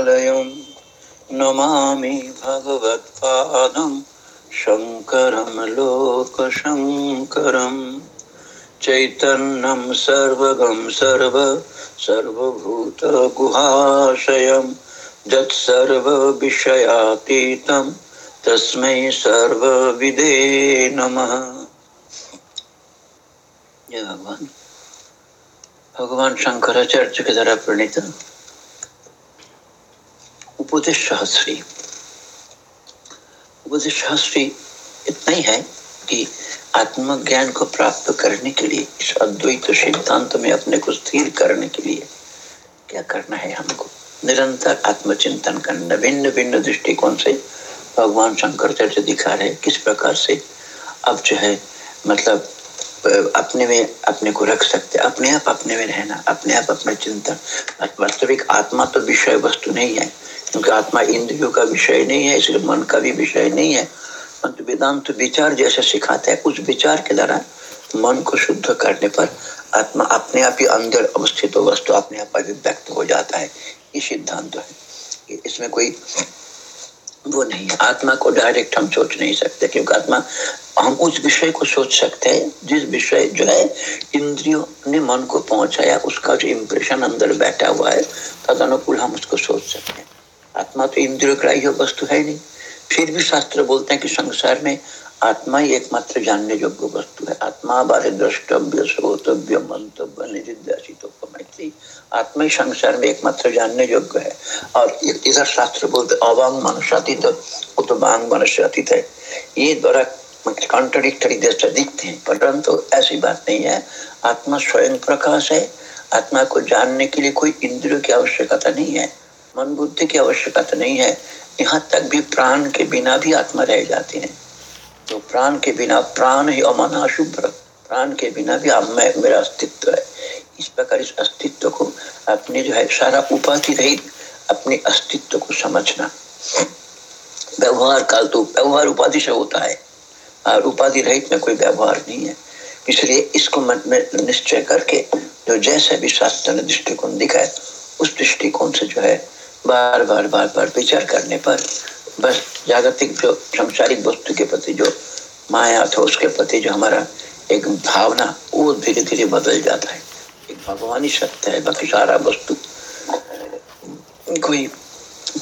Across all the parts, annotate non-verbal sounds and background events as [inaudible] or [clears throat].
करुणालयं नमामि भगवत्पादं शङ्करं लोकशङ्करं। चैतन्यं सर्वगं सर्व सर्वभूतगुहाशयं। यत्सर्वविषयातीतं तस्मै सर्वविदे नमः। जय भगवान। भगवान शंकराचार्य के द्वारा प्रणीत। उपदेश सहस्री उपदेश सहस्री इतना ही है कि आत्मज्ञान को प्राप्त करने के लिए, इस अद्वैत सिद्धांत में अपने को स्थिर करने के लिए क्या करना है हमको? निरंतर आत्मचिंतन करना भिन्न भिन्न दृष्टिकोण से भगवान शंकराचार्य दिखा रहे किस प्रकार से अब जो है मतलब अपने में, अपने को रख सकते अपने आप अपने में रहना, अपने आप अपना चिंतन। वास्तविक आत्मा तो विषय वस्तु नहीं है क्योंकि आत्मा इंद्रियों का विषय नहीं है, इसलिए मन का भी विषय नहीं है। परंतु वेदांत तो विचार जैसे सिखाता है उस विचार के द्वारा मन को शुद्ध करने पर आत्मा अपने आप ही अंदर अवस्थित हो, वस्तु अपने आप अभिव्यक्त हो जाता है। ये सिद्धांत है। इसमें कोई वो नहीं है। आत्मा को डायरेक्ट हम सोच नहीं सकते, क्योंकि आत्मा हम उस विषय को सोच सकते हैं, जिस विषय जो है, इंद्रियों ने मन को पहुँचाया, उसका जो इम्प्रेशन अंदर बैठा हुआ है तद अनुकूल हम उसको सोच सकते हैं। आत्मा तो इंद्रिय ग्राह्य वस्तु है नहीं। फिर भी शास्त्र बोलते हैं कि संसार में आत्मा ही एकमात्र जानने योग्य वस्तु है। आत्मा बारे द्रष्टव्य, श्रोतव्य, मंतव्य निजिद्यासित मैत्री आत्मा ही संसार में एकमात्र जानने योग्य है। और इधर शास्त्र बोलते अवांग मनुष्यातीत वो तो वांग मनुष्यातीत है। ये द्वारा कॉन्ट्रडिक्टरी जैसे दिखते हैं। परंतु ऐसी बात नहीं है। आत्मा स्वयं प्रकाश है। आत्मा को जानने के लिए कोई इंद्रियों की आवश्यकता नहीं है। मन बुद्धि की आवश्यकता नहीं है। यहाँ तक भी प्राण के बिना भी आत्मा रह जाती है। तो प्राण के बिना प्राण ही अमना शुभ्र प्राण के बिना भी मैं मेरा अस्तित्व है। इस प्रकार इस अस्तित्व को अपने जो है सारा उपाधि रहित अपने अस्तित्व को समझना। व्यवहार काल तो व्यवहार उपाधि से होता है। और उपाधि रहित में कोई व्यवहार नहीं है। इसलिए इसको मन में निश्चय करके जो जैसे भी शास्त्र ने दृष्टिकोण दिखाए उस दृष्टिकोण से जो है बार बार बार बार विचार करने पर बस जागतिक जो संसारिक वस्तु के प्रति जो माया था, उसके प्रति जो हमारा एक भावना, वो धीरे धीरे बदल जाता है। एक भगवानी सत्य है, बाकी सारा वस्तु कोई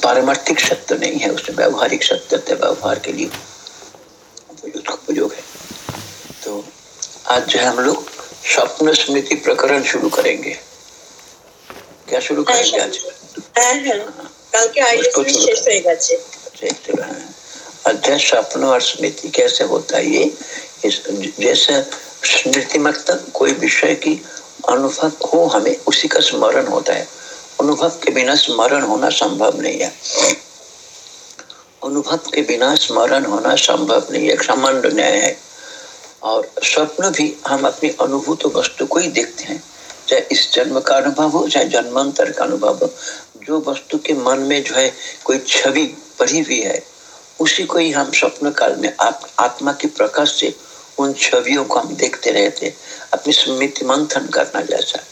पारमार्थिक सत्य नहीं है, उसमें व्यवहारिक सत्य व्यवहार के लिए उपयोग है। तो आज जो है हम लोग स्वप्न स्मृति प्रकरण शुरू करेंगे। क्या शुरू करेंगे आज? स्वप्न और स्मृति कैसे होता है ये जैसे स्मृति मतलब कोई विषय की अनुभव हो हमें उसी का स्मरण होता है अनुभव के बिना स्मरण होना संभव नहीं है अनुभव के बिना स्मरण होना संभव नहीं है सामान्य न्याय है और स्वप्न भी हम अपनी अनुभूत वस्तु को ही देखते हैं चाहे इस जन्म का अनुभव हो चाहे जन्मांतर का अनुभव हो जो वस्तु के मन में जो है कोई छवि पड़ी हुई है उसी को ही हम स्वप्न काल में आप, आत्मा के प्रकाश से उन छवियों को हम देखते रहते अपनी स्मृति मंथन करना जैसा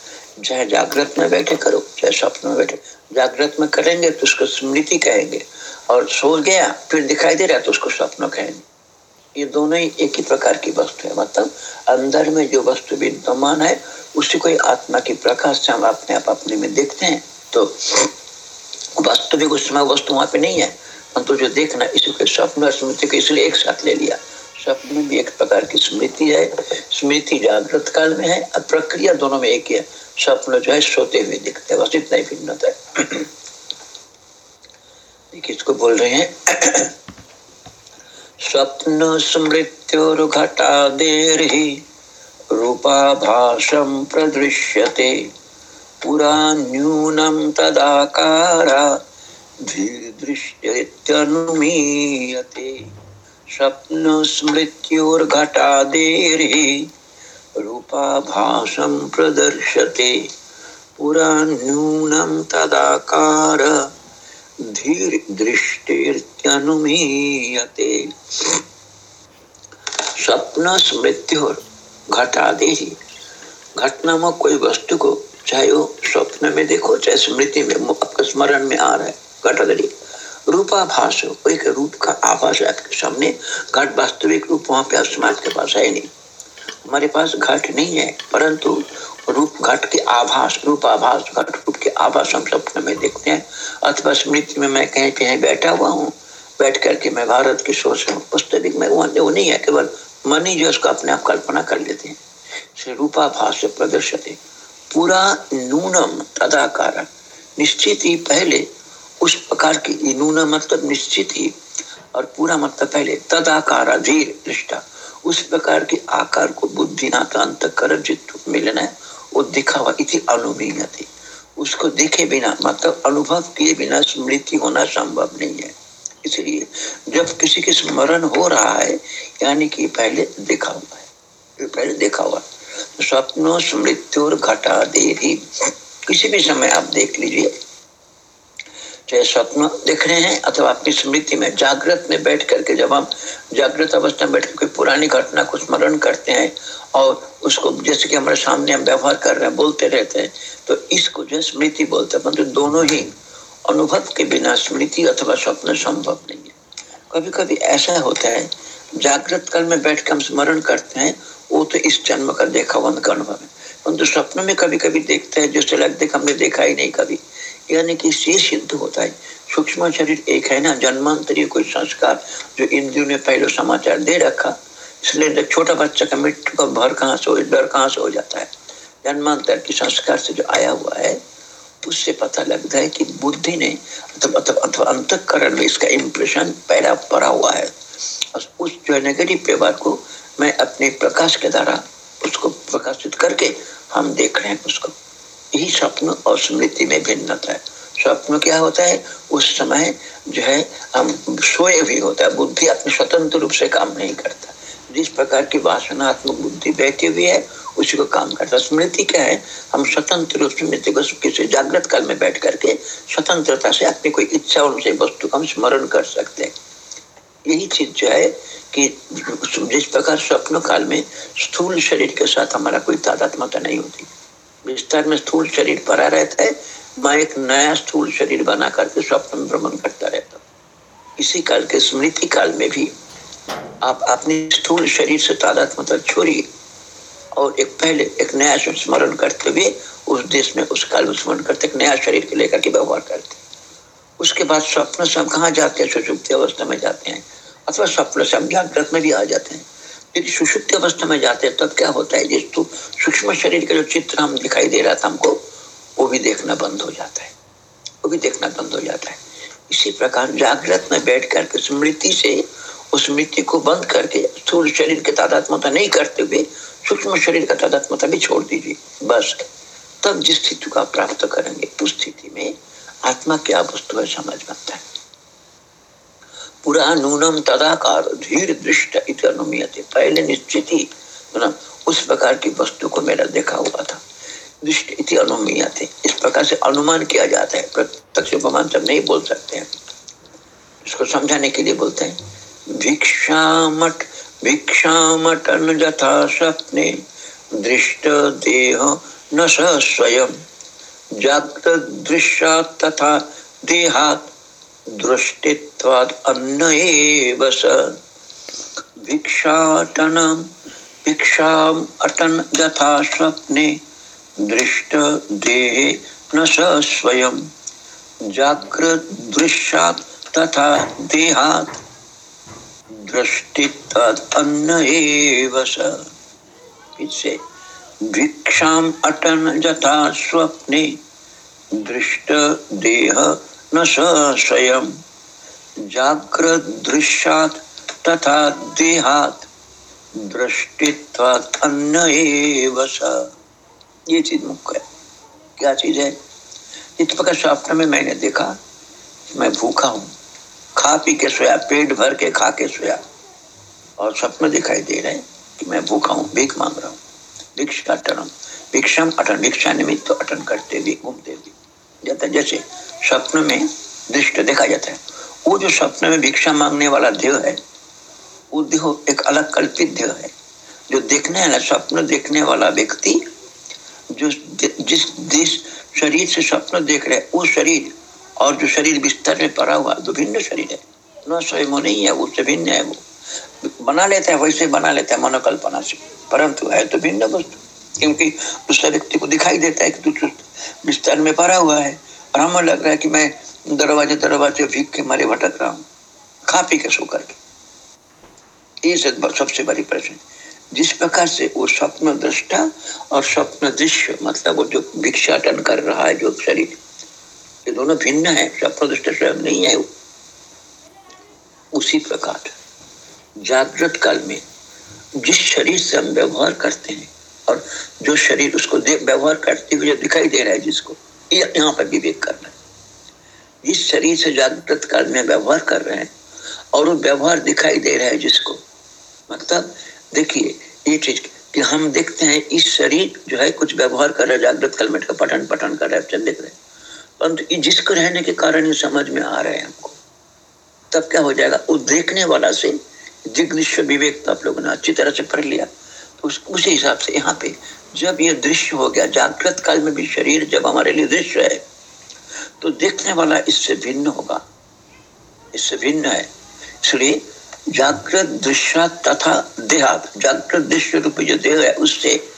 चाहे जागृत में बैठे करो चाहे स्वप्न में बैठे। जागृत में करेंगे तो उसको स्मृति कहेंगे। और सो गया फिर दिखाई दे रहा तो उसको स्वप्न कहेंगे। ये दोनों ही एक ही प्रकार की वस्तु है। मतलब अंदर में जो वस्तु विद्यमान है, उसी को आत्मा की प्रकाश से हम अपने आप अपने में देखते हैं। तो वास्तविक उस समय वस्तु वहाँ पे नहीं है। परंतु जो देखना, इसी को स्वप्न और स्मृति को इसलिए एक साथ ले लिया। स्वप्न में भी एक प्रकार की स्मृति है। स्मृति जागृत काल में है और प्रक्रिया दोनों में एक ही है। स्वप्न जो है, सोते हुए दिखते हैं। बस इतना ही भिन्नता है। [clears throat] किसको बोल रहे हैं। [clears throat] स्वप्न स्मृत्युर्घटादेर्हि रूपाभासं प्रदृश्यते। पुरा न्यूनं तदाकारा धीर्दृश्यत्यनुमीयते स्वप्नस्मृत्योर्घटादेर्हि रूपाभासं प्रदर्शते। पुरा न्यूनं तदाकार धीर दृष्टिर्त्यनुमीयते स्वप्न स्मृत्यु घटादे ही घटना कोई वस्तु को, चाहे वो स्वप्न में देखो, चाहे स्मृति में आपका स्मरण में आ रहा है घटगरी रूपाभास एक रूप का आभास है, आपके सामने घट वास्तविक रूप वहाँ पे समाज के पास है नहीं। हमारे पास घट नहीं है, परंतु रूप घट के आभास, रूप आभास घट, रूप के आभास हम सपने में देखते हैं। अथवा स्मृति में मैं कहीं कहीं बैठा हुआ हूँ, बैठ करके मैं भारत की रहा हूँ। वास्तविक में वो नहीं है, केवल मन ही जो उसको अपने आप कल्पना कर लेते हैं। रूपाभास से प्रदर्शित पूरा नूनम तदाकार। निश्चित ही पहले उस प्रकार की नूनम मतलब निश्चित ही और पूरा मतलब पहले तदाकार धीर दृष्टा उस प्रकार के आकार को बुद्धि नाथ अंत कर जित मिलना है। वो दिखा हुआ इति अनुमीयते उसको देखे बिना मतलब अनुभव किए बिना स्मृति होना संभव नहीं है। इसलिए जब किसी के स्मरण हो रहा है, यानी कि पहले देखा हुआ है पहले देखा हुआ स्वप्नो स्मृत्यु घटा दे किसी भी समय आप देख लीजिए। चाहे स्वप्न देख रहे हैं, अथवा अपनी स्मृति में जागृत में बैठ करके जब हम जागृत अवस्था में बैठ कोई पुरानी घटना को स्मरण करते हैं और उसको जैसे कि हमारे सामने हम व्यवहार कर रहे हैं, बोलते रहते हैं तो इसको जो स्मृति बोलते हैं। मतलब दोनों ही अनुभव के बिना स्मृति अथवा स्वप्न संभव नहीं है। कभी कभी ऐसा होता है, जागृत काल में बैठ कर हम स्मरण करते हैं, वो तो इस जन्म का देखा हुआ अनुभव है। परंतु स्वप्न में कभी कभी देखते हैं जिससे लगता हमने देखा ही नहीं कभी। यानी कि ये सिद्ध होता है। सूक्ष्म शरीर एक है ना, जन्मांतरीय कोई संस्कार जो इंद्रियों ने पहले समाचार दे रखा, इसलिए छोटा बच्चा का मृत्यु का भर कहाँ से डर कहाँ से हो जाता है? जन्मांतर के संस्कार से जो आया हुआ है, उससे पता लगता है कि बुद्धि ने, अथवा अंतकरण में इसका इम्प्रेशन पैदा पड़ा हुआ है। उस जो है नेगेटिव व्यवहार को मैं अपने प्रकाश के द्वारा उसको प्रकाशित करके हम देख रहे हैं, उसको यही स्वप्न और स्मृति में भिन्नता है। स्वप्न क्या होता है? उस समय जो है, हम सोए भी होता है। बुद्धि अपने स्वतंत्र रूप से काम नहीं करता। जिस प्रकार की वासनात्मक बुद्धि बैठी हुई है, उसी को काम करता स्मृति क्या है? हम स्वतंत्र रूप से स्मृति को किसी जागृत काल में बैठ करके स्वतंत्रता से अपनी कोई इच्छा और उसे वस्तु का हम स्मरण कर सकते हैं। यही चीज़ जो है कि जिस प्रकार स्वप्न काल में स्थूल शरीर के साथ हमारा कोई तादात्मता नहीं होती। विस्तार में स्थूल शरीर पड़ा रहता है, मैं एक नया स्थूल शरीर बना करके स्वप्न भ्रमण करता रहता इसी काल के स्मृति काल में भी आप अपने स्थूल शरीर से तादात्मता छोड़िए और एक पहले एक नया स्मरण करते हुए उस देश में उस काल में स्मरण करते, एक नया शरीर के लेकर के व्यवहार करते। उसके बाद स्वप्न से हम कहाँ जाते हैं? सुषुप्ति अवस्था में जाते हैं। अथवा स्वप्न से हम जागृत में भी आ जाते हैं। यदि सुषुप्त अवस्था में जाते हैं, तब क्या होता है? जिस तो सूक्ष्म शरीर का जो चित्र हम दिखाई दे रहा था हमको, वो भी देखना बंद हो जाता है। वो भी देखना बंद हो जाता है। इसी प्रकार जागृत में बैठ करके स्मृति से, उस स्मृति को बंद करके स्थूल शरीर के तादात्मता नहीं करते हुए, सूक्ष्म शरीर का तादात्मता भी छोड़ दीजिए। बस। तब जिस स्थिति को प्राप्त करेंगे, उस स्थिति में आत्मा क्या वस्तु है, समझ बनता है। पुरा नूनम तदाकार धीर दृष्ट अनुमीयते पहले निश्चित ही उस प्रकार की वस्तु को मेरा देखा हुआ था। दृष्ट इति अनुमीयते। इस प्रकार से अनुमान किया जाता है। प्रत्यक्ष उपमान सब नहीं बोल सकते हैं। इसको समझाने के लिए बोलते हैं भिक्षामठ भिक्षामटन यथा सपने दृष्ट देह न स्वयं। जागृत दृश्य तथा देहात दृष्टित्वाद अन्न एव स। भिक्षाटनं, भिक्षाम् अटन यथा स्वप्ने दृष्ट देहे न स स्वयं। जागृत दृश्यात् तथा देहात् दृष्टित्वाद अन्न एव स। इससे भिक्षाम अटन यथा स्वप्ने दृष्ट देह न स्वयं। जागृत दृश्यात तथा देहात दृष्टित्वात अन्न ये चीज़ मुख्य है। क्या चीज़ है? इस प्रकार स्वप्न में मैंने देखा मैं भूखा हूँ। खा पी के सोया, पेट भर के खा के सोया। और स्वप्न दिखाई दे रहे कि मैं भूखा हूँ, भीख मांग रहा हूँ। भिक्षा अटनम भिक्षम अटन, भिक्षा निमित्त अटन करते भी घूमते भी जाता जैसे स्वप्न में दृष्ट देखा जाता है। वो जो स्वप्न में भिक्षा मांगने वाला देव है वो देह एक अलग कल्पित देह है। जो देखने वाला, स्वप्न देखने वाला व्यक्ति, जो जिस जिस शरीर से स्वप्न देख रहे वो शरीर और जो शरीर बिस्तर में पड़ा हुआ तो भिन्न शरीर है। न स्वयं नहीं है उससे भिन्न है वो। बना लेता है, वैसे बना लेता है, मनोकल्पना से। परंतु है तो भिन्न वस्तु, क्योंकि दूसरे व्यक्ति को दिखाई देता है कि तू बिस्तर में पड़ा हुआ है। और हमें लग रहा है कि मैं दरवाजे दरवाजे भीख के मारे भटक रहा हूँ। खा पी के सो करके। सबसे बड़ी प्रश्न जिस प्रकार से वो स्वप्न दृष्टा और स्वप्न दृश्य मतलब वो जो भिक्षाटन कर रहा है, जो शरीर, ये दोनों भिन्न है, स्वप्न दृष्टा स्वयं नहीं है वो। उसी प्रकार जागृत काल में जिस शरीर से हम व्यवहार करते हैं और जो शरीर उसको व्यवहार करते हुए दिखाई दे रहा है जिसको यहाँ पर विवेक करना है। जिस शरीर से जागृत काल में व्यवहार कर रहे हैं और वो व्यवहार दिखाई दे रहा है जिसको मतलब देखिए ये चीज़ कि हम देखते हैं इस शरीर जो है कुछ व्यवहार कर रहा है जागृत काल में पठन पठन कर रहा है देख रहे हैं। परंतु जिसको रहने के कारण ये समझ में आ रहे हैं हमको। तब क्या हो जाएगा? वो देखने वाला से जिग्निश्व विवेक तो आप लोगों ने अच्छी तरह से पढ़ लिया। तो उस, उसी हिसाब से यहाँ पे जब ये दृश्य हो गया जागृत काल में भी शरीर जब हमारे लिए दृश्य है तो देखने वाला इससे भिन्न होगा। इससे भिन्न है। इसलिए जागृत दृश्य तथा देहा। जागृत दृश्य रूप जो देह है, उससे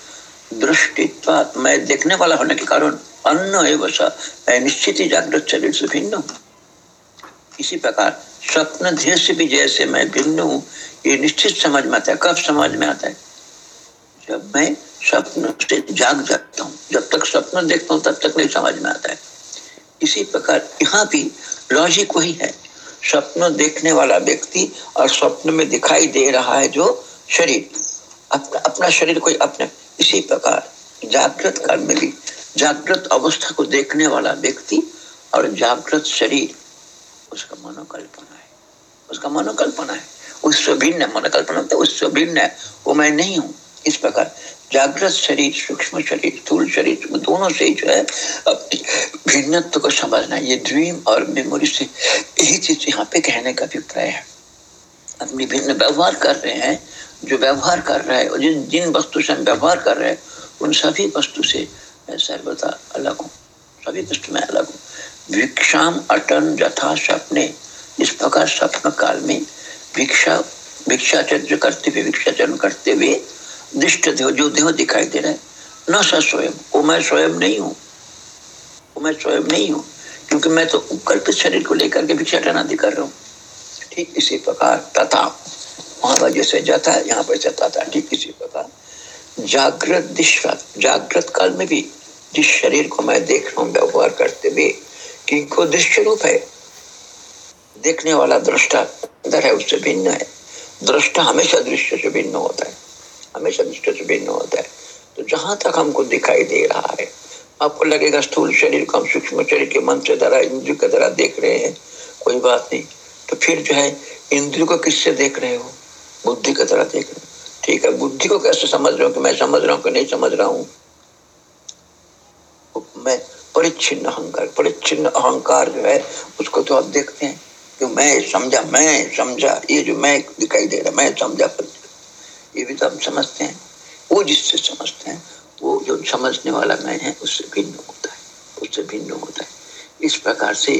दृष्टित्व मैं देखने वाला होने के कारण अन्न एवं निश्चित ही जागृत शरीर से भिन्न हूँ। इसी प्रकार स्वप्न ध्यय से भी जैसे मैं भिन्न हूँ, ये निश्चित समझ में आता है, कब समझ में आता है? जब मैं स्वप्न से जाग जाता हूँ, जब तक स्वप्न देखता हूँ, तब तक नहीं समझ में आता है। इसी प्रकार यहाँ भी लॉजिक वही है। स्वप्न देखने वाला व्यक्ति और स्वप्न में दिखाई दे रहा है जो शरीर। अपना अपना शरीर कोई अपने, इसी प्रकार जागृत काल में भी, जागृत अवस्था को देखने वाला व्यक्ति और जागृत शरीर, उसका मनोकल्पना है। उसका मनोकल्पना है। उससे भिन्न मनोकल्पना तो उससे भिन्न है। वो मैं नहीं हूँ। इस प्रकार जागृत शरीर, सूक्ष्म शरीर, स्थूल शरीर दोनों से जो है अपनी भिन्नत्व को समझना ये ड्रीम और मेमोरी से यही चीज़ यहाँ पे कहने का अभिप्राय है। अपनी भिन्न व्यवहार कर रहे हैं, जो व्यवहार कर रहा है, और जिन जिन वस्तु से हम व्यवहार कर रहे हैं, उन सभी वस्तु से मैं सर्वथा अलग हूँ, सभी वस्तु में अलग हूँ। भिक्षाम अटन जथा सपने इस प्रकार स्वप्न काल में भिक्षा, भिक्षाचर्य करते हुए, भिक्षाचरण करते हुए दृष्ट देह जो देह दिखाई दे रहा है। न स स्वयं। वो मैं स्वयं नहीं हूँ। वो मैं स्वयं नहीं हूँ। क्योंकि मैं तो कल्पित शरीर को लेकर के भिक्षाटन आदि कर रहा हूँ। ठीक इसी प्रकार तथा वहाँ पर जैसे जाता है, यहाँ पर जाता था, ठीक इसी प्रकार। जागृत दिशा जागृत काल में भी जिस शरीर को मैं देख रहा हूँ, व्यवहार करते हुए, कि दृश्य रूप है। देखने वाला दृष्टा अंदर है, उससे भिन्न है। दृष्टा हमेशा दृश्य से भिन्न होता है। हमेशा दृष्टि से भिन्न होता है। तो जहाँ तक हमको दिखाई दे रहा है, आपको लगेगा स्थूल शरीर को हम सूक्ष्म शरीर के मन से तरह, इंद्रिय की तरह देख रहे हैं, कोई बात नहीं। तो फिर जो है, इंद्रियों को किससे देख रहे हो? बुद्धि की तरह देख रहे ठीक है, बुद्धि को कैसे समझ रहे हो कि मैं समझ रहा हूँ कि नहीं समझ रहा हूँ? मैं परिच्छिन्न अहंकार परिच्छिन्न अहंकार जो है, उसको तो आप देखते हैं कि मैं समझा मैं समझा, ये जो मैं दिखाई दे रहा मैं समझा ये भी तो हम समझते हैं। वो जिससे समझते हैं, वो जो समझने वाला मैं है, उससे भिन्न होता है, उससे भिन्न होता है। इस प्रकार से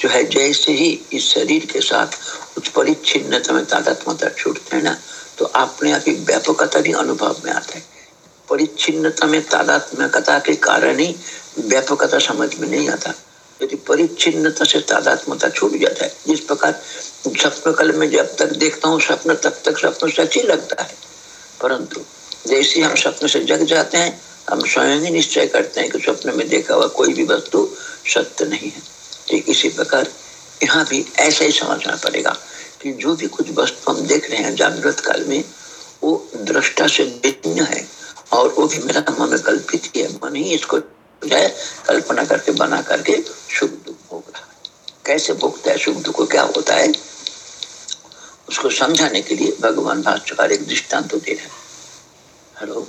जो है, जैसे ही इस शरीर के साथ उस परिच्छिन्नता में तादात्मता छूटते हैं ना तो अपने आप ही व्यापकता भी अनुभव में आता है। परिच्छिन्नता में तादात्म्यकता के कारण ही व्यापकता समझ में नहीं आता। यदि परिच्छिन्नता से तादात्मता छूट जाता है, जिस प्रकार स्वप्न कल में जब तक देखता हूँ स्वप्न तब तक स्वप्न सच ही लगता है। परंतु जैसे हम स्वप्न से जग जाते हैं, हम स्वयं ही निश्चय करते हैं कि स्वप्न में देखा हुआ कोई भी वस्तु सत्य नहीं है। ठीक इसी प्रकार यहाँ भी ऐसा ही समझना पड़ेगा कि जो भी कुछ वस्तु हम देख रहे हैं जागृत काल में, वो दृष्टा से भिन्न है और वो भी मेरा मन कल्पित ही है। मन ही इसको है, कल्पना करके, बना करके सुख दुख भोग रहा है। कैसे भोगता है सुख दुख को, क्या होता है? उसको समझाने के लिए भगवान भाष्यकार एक दृष्टांत दे रहे हैं। हेलो?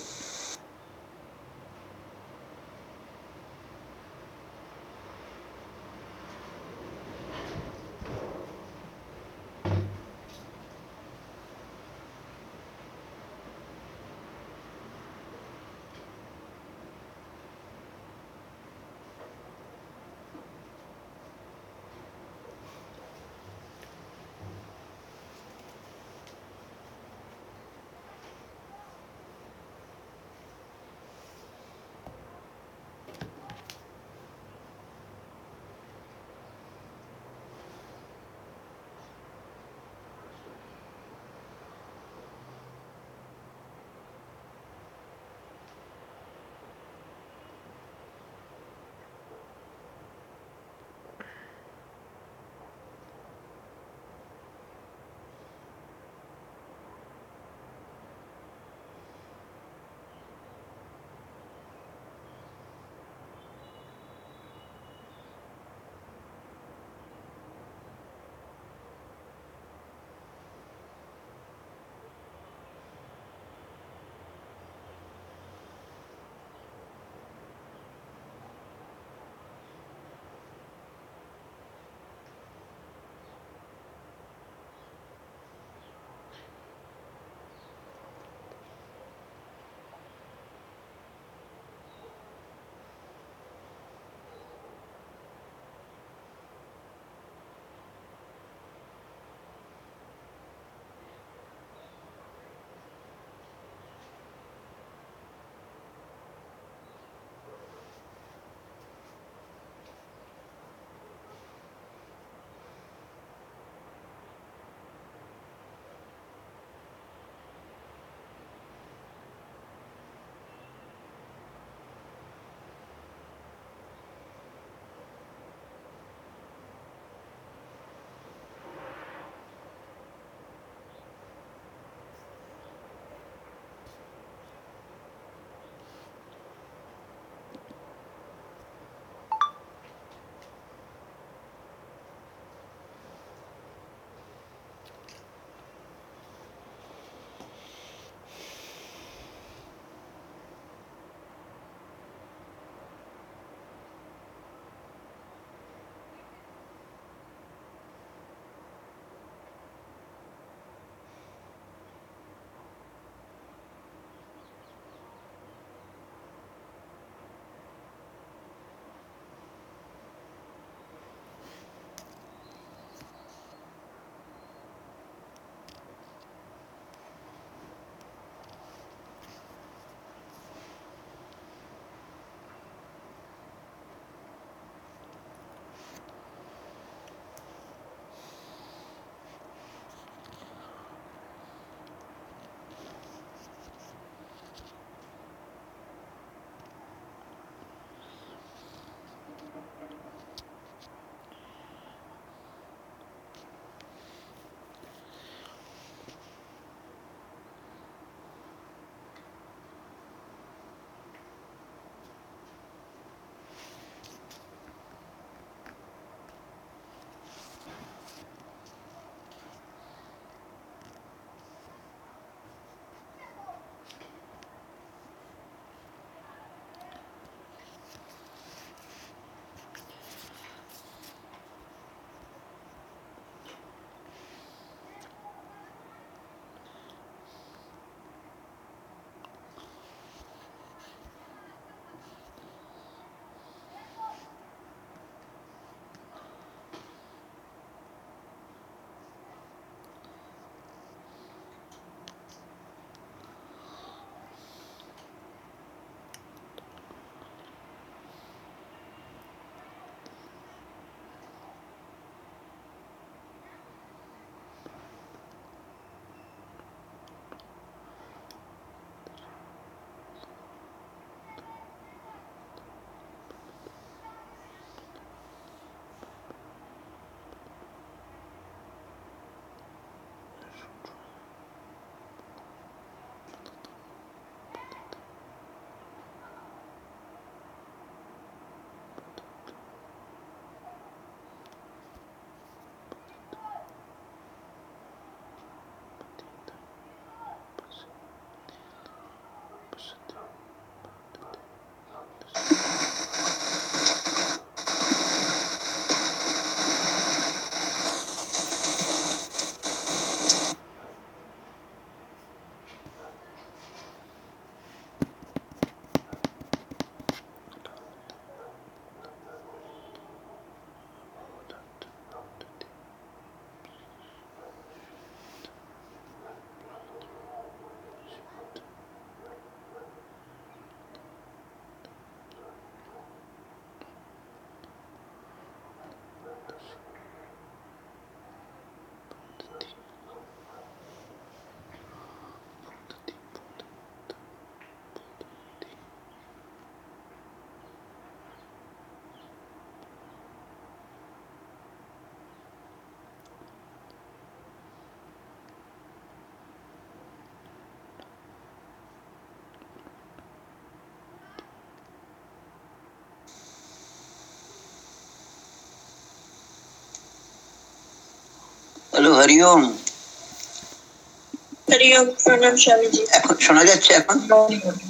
এখন শোনা যাচ্ছে এখন?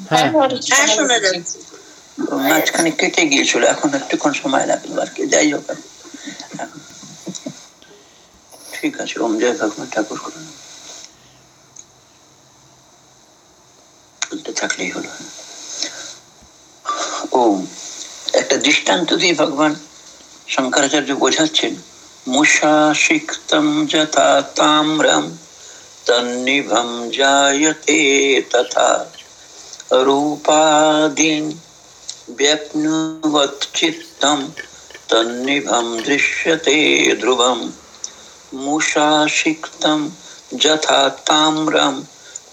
হ্যাঁ হ্যাঁ শোনা যাচ্ছে। মাঝখানে কেটে গিয়েছিল এখন একটুক্ষণ সময় লাগল আর কি যাই হোক। ঠিক আছে ওম জয় ভগবান ঠাকুর করুন। থাকলেই হলো। ও একটা দৃষ্টান্ত দিয়ে ভগবান শঙ্করাচার্য বোঝাচ্ছেন मुषाशिक्तं जथा ताम्रं, तन्निभं जायते तथा। रूपादीन् व्यप्नुवच्चित्तं तन्निभं दृश्यते ध्रुवं। मुषाशिक्तं जथा ताम्रं,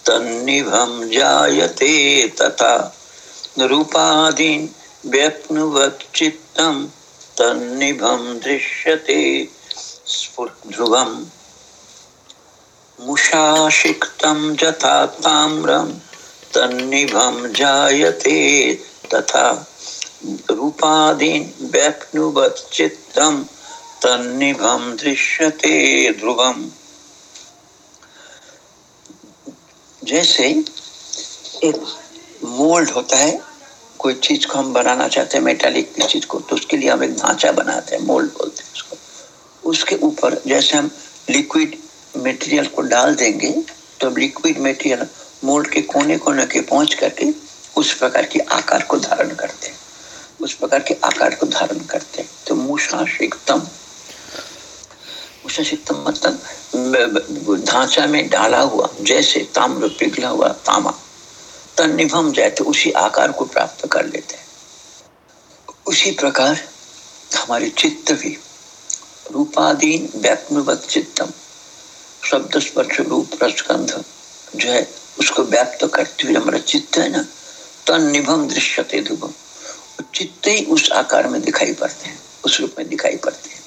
तन्निभं जायते तथा। रूपादीन् व्यप्नुवच्चित्तं तन्निभं दृश्यते ध्रुवं मुषाशिक्तं तन्निभं जायते तथा। दृश्यते ध्रुवम। जैसे एक मोल्ड होता है, कोई चीज़ को हम बनाना चाहते हैं मेटालिक चीज़ को तो उसके लिए हम एक ढांचा बनाते हैं, मोल्ड बोलते हैं उसको। उसके ऊपर जैसे हम लिक्विड मटेरियल को डाल देंगे तो लिक्विड मटेरियल मोल्ड के कोने कोने के पहुँच करके उस प्रकार के आकार को धारण करते हैं। उस प्रकार के आकार को धारण करते हैं। तो मूषाशिकतम मतलब ढांचा में डाला हुआ, जैसे ताम्र पिघला हुआ तामा तन निभम जाए तो उसी आकार को प्राप्त कर लेते हैं। उसी प्रकार हमारे चित्त भी रूपाधीन व्यात्मवत चित्तम। शब्द स्पर्श रूप रसगंध। जो है, उसको व्याप्त करते हुए हमारा चित्त है ना तन निभम दृश्यते ध्रुवम चित्त ही उस आकार में दिखाई पड़ते हैं, उस रूप में दिखाई पड़ते हैं।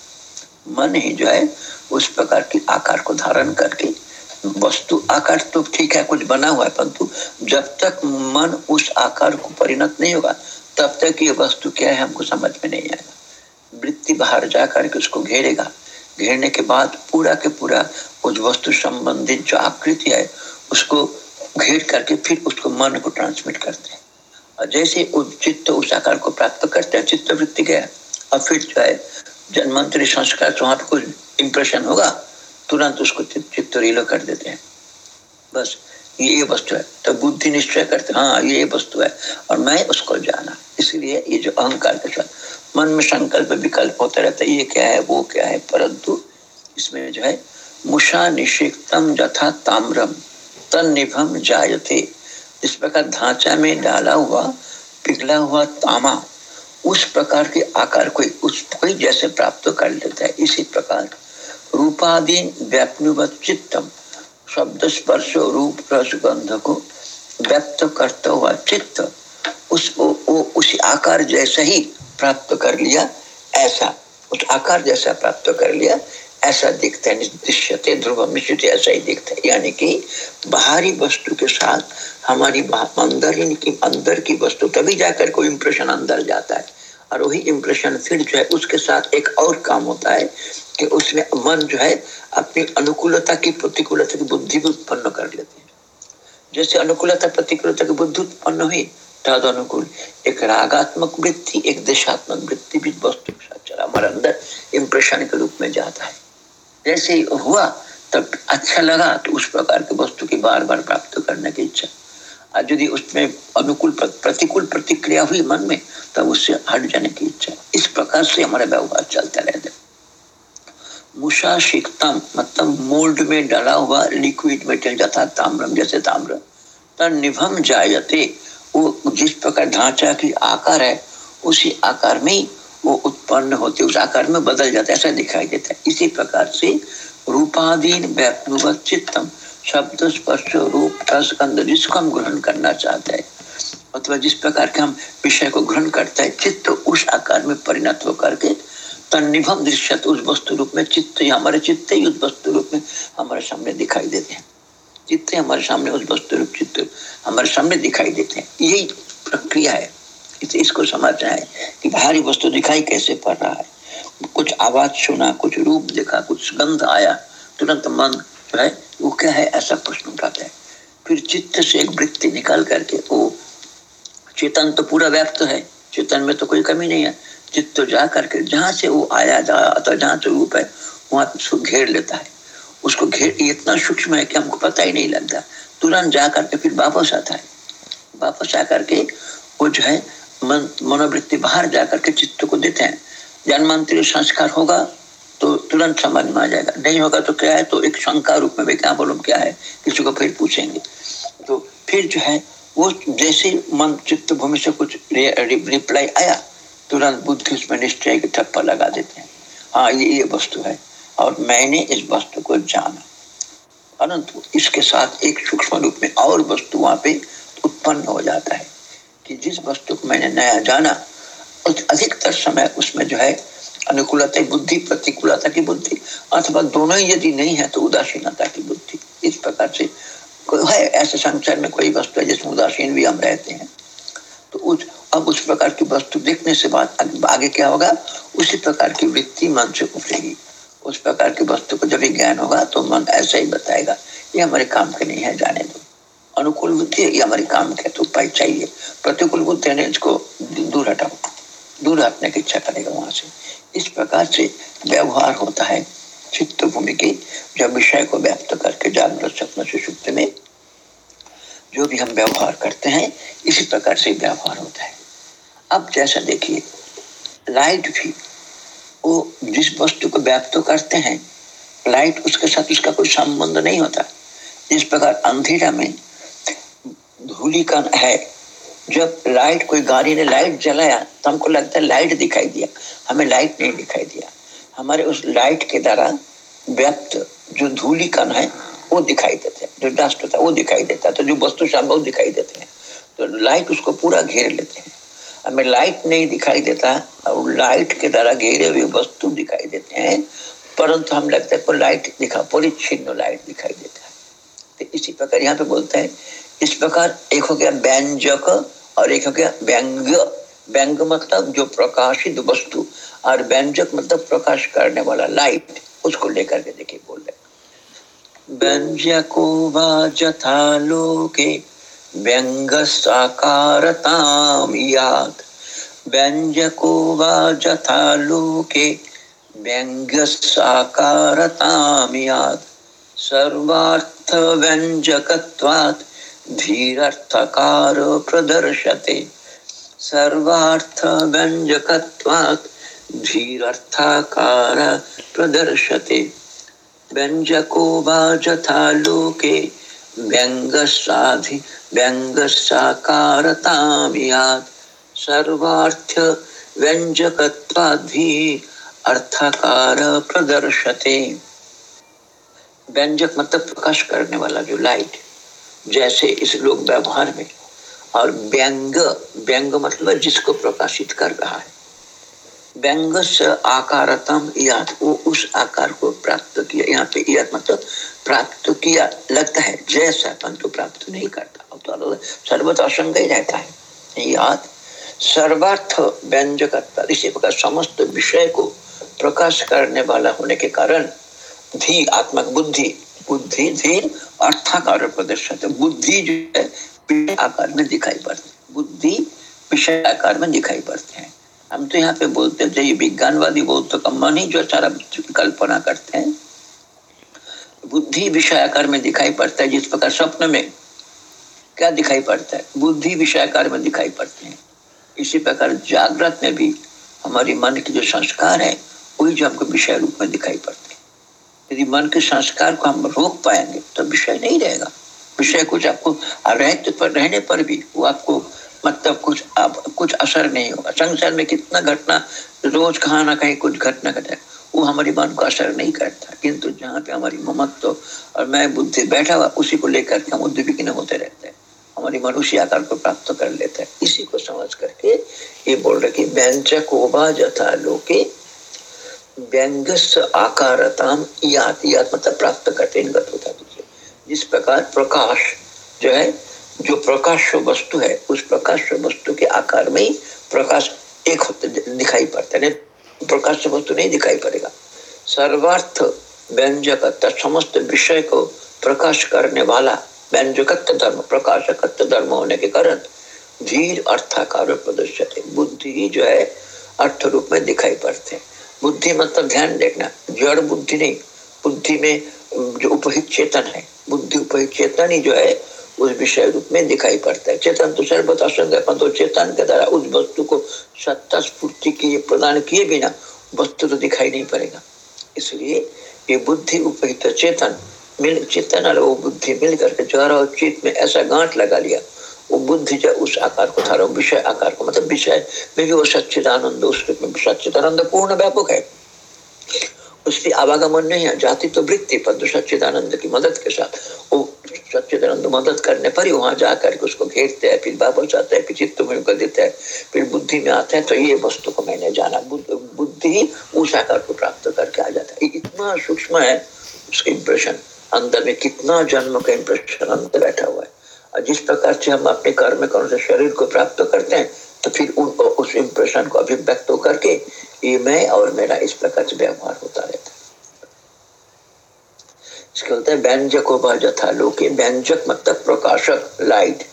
मन ही जो है, उस प्रकार के आकार को धारण करके, वस्तु आकार तो ठीक है, कुछ बना हुआ है, परंतु जब तक मन उस आकार को परिणत नहीं होगा, तब तक ये वस्तु क्या है, हमको समझ में नहीं आएगा। वृत्ति बाहर जा करके उसको घेरेगा? घेरने के बाद पूरा के पूरा उस वस्तु संबंधित जो आकृति है, उसको घेर करके फिर उसको मन को ट्रांसमिट करते हैं। और जैसे चित्त उस आकार को प्राप्त करते हैं, चित्त वृत्ति गया। और फिर जो है, जन्मंत्री संस्कार तो वहाँ पर कुछ इम्प्रेशन होगा, तुरंत उसको चित्त रिलो कर देते हैं। बस, ये वस्तु है। तो बुद्धि निश्चय करते हाँ ये वस्तु है। और मैं उसको जाना। इसलिए ये जो अहंकार के साथ मन में संकल्प विकल्प होते रहते ये क्या है वो क्या है? परंतु इसमें जो है मुषा निषिक्तम जथा ताम्रम तन निभम जायते। इस प्रकार ढांचा में डाला हुआ पिघला हुआ तामा उस प्रकार के आकार को उस कोई जैसे प्राप्त कर लेता है। इसी प्रकार रूपाधीन व्यापनुवत चित्तम शब्द स्पर्श रूप रसगंध को व्यक्त करता हुआ चित्त उस वो, वो उसी आकार जैसे ही प्राप्त कर लिया, ऐसा उस आकार जैसा प्राप्त कर लिया, ऐसा दिखता है दृश्यते ध्रुव निश्चित ऐसा ही दिखता है। यानी कि बाहरी वस्तु के साथ हमारी अंदर की अंदर की वस्तु, तभी जाकर कोई इंप्रेशन अंदर जाता है। और वही इंप्रेशन फिर जो है, उसके साथ एक और काम होता है कि उसमें मन जो है, अपनी अनुकूलता की प्रतिकूलता की बुद्धि भी उत्पन्न कर लेते हैं। जैसे अनुकूलता प्रतिकूलता की बुद्धि उत्पन्न हुई तद अनुकूल एक रागात्मक वृत्ति, एक देशात्मक वृत्ति भी वस्तु के साथ चला हमारे अंदर इंप्रेशन के रूप में जाता है। जैसे हुआ, तब अच्छा लगा तो उस प्रकार के वस्तु की बार बार प्राप्त करने की इच्छा। और यदि उसमें अनुकूल प्रतिकूल प्रतिक्रिया हुई मन में, तब उससे हट जाने की इच्छा। इस प्रकार से हमारा व्यवहार चलता रहता मुषा शिकतम मतलब मोल्ड में डाला हुआ लिक्विड मेटेरियल जथा ताम्रम जैसे ताम्र निभम जायते जिस प्रकार ढांचा की आकार है, उसी आकार में वो उत्पन्न होते उस आकार में बदल जाता है, ऐसा दिखाई देता है। इसी प्रकार से रूपाधीन व्यापनुवत चित्तम शब्द स्पर्श रूप जिसको हम ग्रहण करना चाहते हैं, अथवा जिस प्रकार के हम विषय को ग्रहण करते हैं, चित्त उस आकार में परिणत होकर के तनिभम दृश्य उस वस्तु रूप में चित्त हमारे चित्त ही उस वस्तु रूप में हमारे सामने दिखाई देते हैं। चित्त हमारे सामने उस वस्तु रूप चित्त हमारे सामने दिखाई देते हैं। यही प्रक्रिया है। इस, इसको समझना है कि बाहरी वस्तु दिखाई कैसे पड़ रहा है। कुछ आवाज़ सुना कुछ रूप देखा कुछ गंध आया तुरंत मन जो है वो क्या है ऐसा प्रश्न उठाता है। फिर चित्त से एक वृत्ति निकाल करके वो चेतन तो पूरा व्याप्त है चेतन में तो कोई कमी नहीं है। चित्त तो जा करके जहाँ से वो आया जा अथवा जहाँ से रूप है वहाँ उसको घेर लेता है। उसको घेर इतना सूक्ष्म है कि हमको पता ही नहीं लगता। तुरंत जा करके फिर वापस आता है। वापस आकर के वो जो है, मन, मनोवृत्ति बाहर जाकर के चित्त को देते हैं। जन्मांतरी संस्कार होगा तो तुरंत समझ में आ जाएगा। नहीं होगा तो क्या है? तो एक शंका रूप में क्या बोलो क्या है? किसी को फिर पूछेंगे। तो फिर जो है, वो जैसे मन, चित्त, भूमि से कुछ रिप्लाई आया, तुरंत बुद्धि उसमें निश्चय के ठप्पा लगा देते हैं। हाँ ये ये वस्तु है और मैंने इस वस्तु को जाना। परंतु इसके साथ एक सूक्ष्म रूप में और वस्तु वहाँ पे उत्पन्न हो जाता है कि जिस वस्तु को मैंने नया जाना अधिकतर समय उसमें जो है अनुकूलता बुद्धि, प्रतिकूलता की बुद्धि, अथवा दोनों ही यदि नहीं है तो उदासीनता की बुद्धि। इस प्रकार से है, ऐसे संसार में कोई वस्तु है जिसमें उदासीन भी हम रहते हैं। तो उस, अब उस प्रकार की वस्तु देखने से बाद आगे क्या होगा? उसी प्रकार की वृत्ति मन से उठेगी। उस प्रकार की वस्तु को जब ज्ञान होगा तो मन ऐसा ही बताएगा, ये हमारे काम के नहीं है, जाने दो। बुद्धि ये हमारे काम के तो उपाय चाहिए। प्रतिकूल बुद्धि है, इसको दूर हटाओ। दूर हटने की इच्छा करेगा वहाँ से। इस प्रकार से व्यवहार होता है चित्त भूमि की, जब विषय को व्याप्त करके जागृत स्वप्न सुषुप्त में जो भी हम व्यवहार करते हैं, इसी प्रकार से व्यवहार होता है। अब जैसा देखिए लाइट भी, वो जिस वस्तु को व्याप्त करते हैं लाइट उसके साथ उसका कोई संबंध नहीं होता। जिस प्रकार अंधेरा में धूलिकण है। जब लाइट कोई गाड़ी ने लाइट जलाया तो हमको लगता है लाइट दिखाई दिया। हमें लाइट नहीं दिखाई दिया। हमारे उस लाइट के द्वारा व्यक्त जो धूलिकण है, वो दिखाई देते हैं। जो डस्ट होता है, वो दिखाई देता है। तो जो वस्तु संभव दिखाई देते हैं। तो लाइट उसको पूरा घेर लेते हैं। हमें लाइट नहीं दिखाई देता, और लाइट के द्वारा घेरे हुए वस्तु दिखाई देते हैं। परंतु हम लगता है लाइट दिखा परिच्छिन्न लाइट दिखाई देता है। तो इसी प्रकार यहाँ पे बोलते हैं इस प्रकार एक हो गया व्यंजक और एक हो गया व्यंग्य व्यंग मतलब जो प्रकाशित वस्तु और व्यंजक मतलब प्रकाश करने वाला लाइट उसको लेकर के देखिए बोल रहे व्यंजको वा जथा लोके व्यंग याद। व्यंजको वा जथा लोके व्यंग साकारताम याद। सर्वार्थ धीरर्थकार प्रदर्शते। सर्वार्थ व्यंजकत्वात् धीरर्थकार प्रदर्शते। व्यंजको वा लोके व्यंगसाधि व्यंगसाकारतामियात् सर्वार्थ व्यंजकत्वाद्धि अर्थकार प्रदर्शते। व्यंजक मतलब प्रकाश करने वाला जो लाइट जैसे इस लोक व्यवहार में। और व्यंग व्यंग मतलब जिसको प्रकाशित कर रहा है। व्यंग से आकारतम याद, वो उस आकार को प्राप्त किया। यहाँ पे याद मतलब प्राप्त किया लगता है। जैसा परंतु प्राप्त नहीं करता। तो सर्वत असंग ही रहता है। याद, सर्वार्थ व्यंजक इसी प्रकार समस्त विषय को प्रकाश करने वाला होने के कारण धी आत्मक बुद्धि बुद्धि धीर अर्थाकार प्रदर्शन बुद्धि जो है आकार में दिखाई पड़ती बुद्धि विषय आकार में दिखाई पड़ते हैं। हम तो यहाँ पे बोलते हैं ये विज्ञानवादी बोलते तो मन ही जो सारा कल्पना करते हैं। बुद्धि विषय आकार में दिखाई पड़ता है, जिस प्रकार स्वप्न में क्या दिखाई पड़ता है? बुद्धि विषय आकार में दिखाई पड़ते हैं। इसी प्रकार जागृत में भी हमारी मन के जो संस्कार है, वही जो हमको विषय रूप में दिखाई पड़ते यदि मन के संस्कार को हम रोक पाएँगे तो विषय नहीं रहेगा। विषय कुछ आपको रहते पर, रहने पर भी, वो आपको मतलब कुछ आप कुछ असर नहीं होगा। संसार में कितना घटना, रोज कहा ना कहीं कुछ घटना घटे, वो हमारी मन को असर नहीं करता। किंतु जहाँ पे हमारी ममत्व और मैं बुद्धि बैठा हुआ, उसी को लेकर के हम उद्विग्न होते रहते हैं। हमारी मन उसी आकार को प्राप्त कर लेते हैं। इसी को समझ करके ये बोल रहे कि व्यंजक जथा लोके व्यंग्य आकारताम यात यात मतलब प्राप्त करते जिस प्रकार प्रकाश जो है, जो प्रकाश वस्तु है, उस प्रकाश वस्तु के आकार में ही प्रकाश एक होते दिखाई पड़ता है। प्रकाश वस्तु नहीं दिखाई पड़ेगा। सर्वार्थ व्यंजक समस्त विषय को प्रकाश करने वाला व्यंजकत्व धर्म, प्रकाशकत्व धर्म होने के कारण धीर अर्थाकार प्रदर्शित बुद्धि ही जो है, अर्थ रूप में दिखाई पड़ते हैं। बुद्धि मतलब ध्यान देखना। जड़ बुद्धि नहीं, बुद्धि में जो उपहित चेतन है, बुद्धि उपहित चेतन ही जो है, उस विषय रूप में दिखाई पड़ता है। चेतन तो सर्वत असंग है तो चेतन के द्वारा उस वस्तु को सत्ता स्फूर्ति किए प्रदान किए बिना वस्तु तो दिखाई नहीं पड़ेगा। इसलिए ये बुद्धि उपहित चेतन, मिल, चेतन और वो बुद्धि मिल करके जड़ और चित में ऐसा गांठ लगा लिया वो बुद्धि जो उस आकार को धारा विषय आकार को मतलब विषय में भी वो सच्चिदानंद, उस सच्चिदानंद पूर्ण व्यापक है। उसकी आवागमन नहीं है, जाति तो वृत्ति, पर सच्चिदानंद की मदद के साथ, वो सच्चिदानंद मदद करने पर ही वहाँ जाकर के उसको घेरते हैं, फिर वापस आते हैं, फिर चित्त में कर देते हैं, फिर बुद्धि में आते हैं तो ये वस्तु को मैंने जाना, बुद्धि ही उस आकार को प्राप्त करके आ जाता है। इतना सूक्ष्म है, उसका इम्प्रेशन अंदर में कितना जन्म का इम्प्रेशन अंदर बैठा हुआ है। जिस प्रकार से हम अपने कर्म कौन से शरीर को प्राप्त करते हैं तो फिर उन उस इम्प्रेशन को अभिव्यक्त होकर के ये मैं और मेरा इस प्रकार से व्यवहार होता रहता है। इसके होता है, व्यंजक जथा लोके, व्यंजक मतलब प्रकाशक लाइट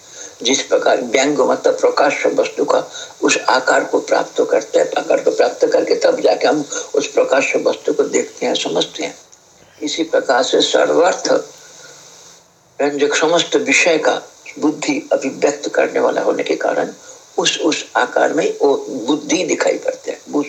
जिस प्रकार व्यंग मतलब प्रकाश वस्तु का उस आकार को प्राप्त करते हैं, आकार को प्राप्त करके तब जाके हम उस प्रकाश वस्तु को देखते हैं, समझते हैं। इसी प्रकार से सर्वार्थ व्यंजक समस्त विषय का बुद्धि अभिव्यक्त करने वाला होने के कारण उस उस आकार में वो बुद्धि दिखाई पड़ते हैं।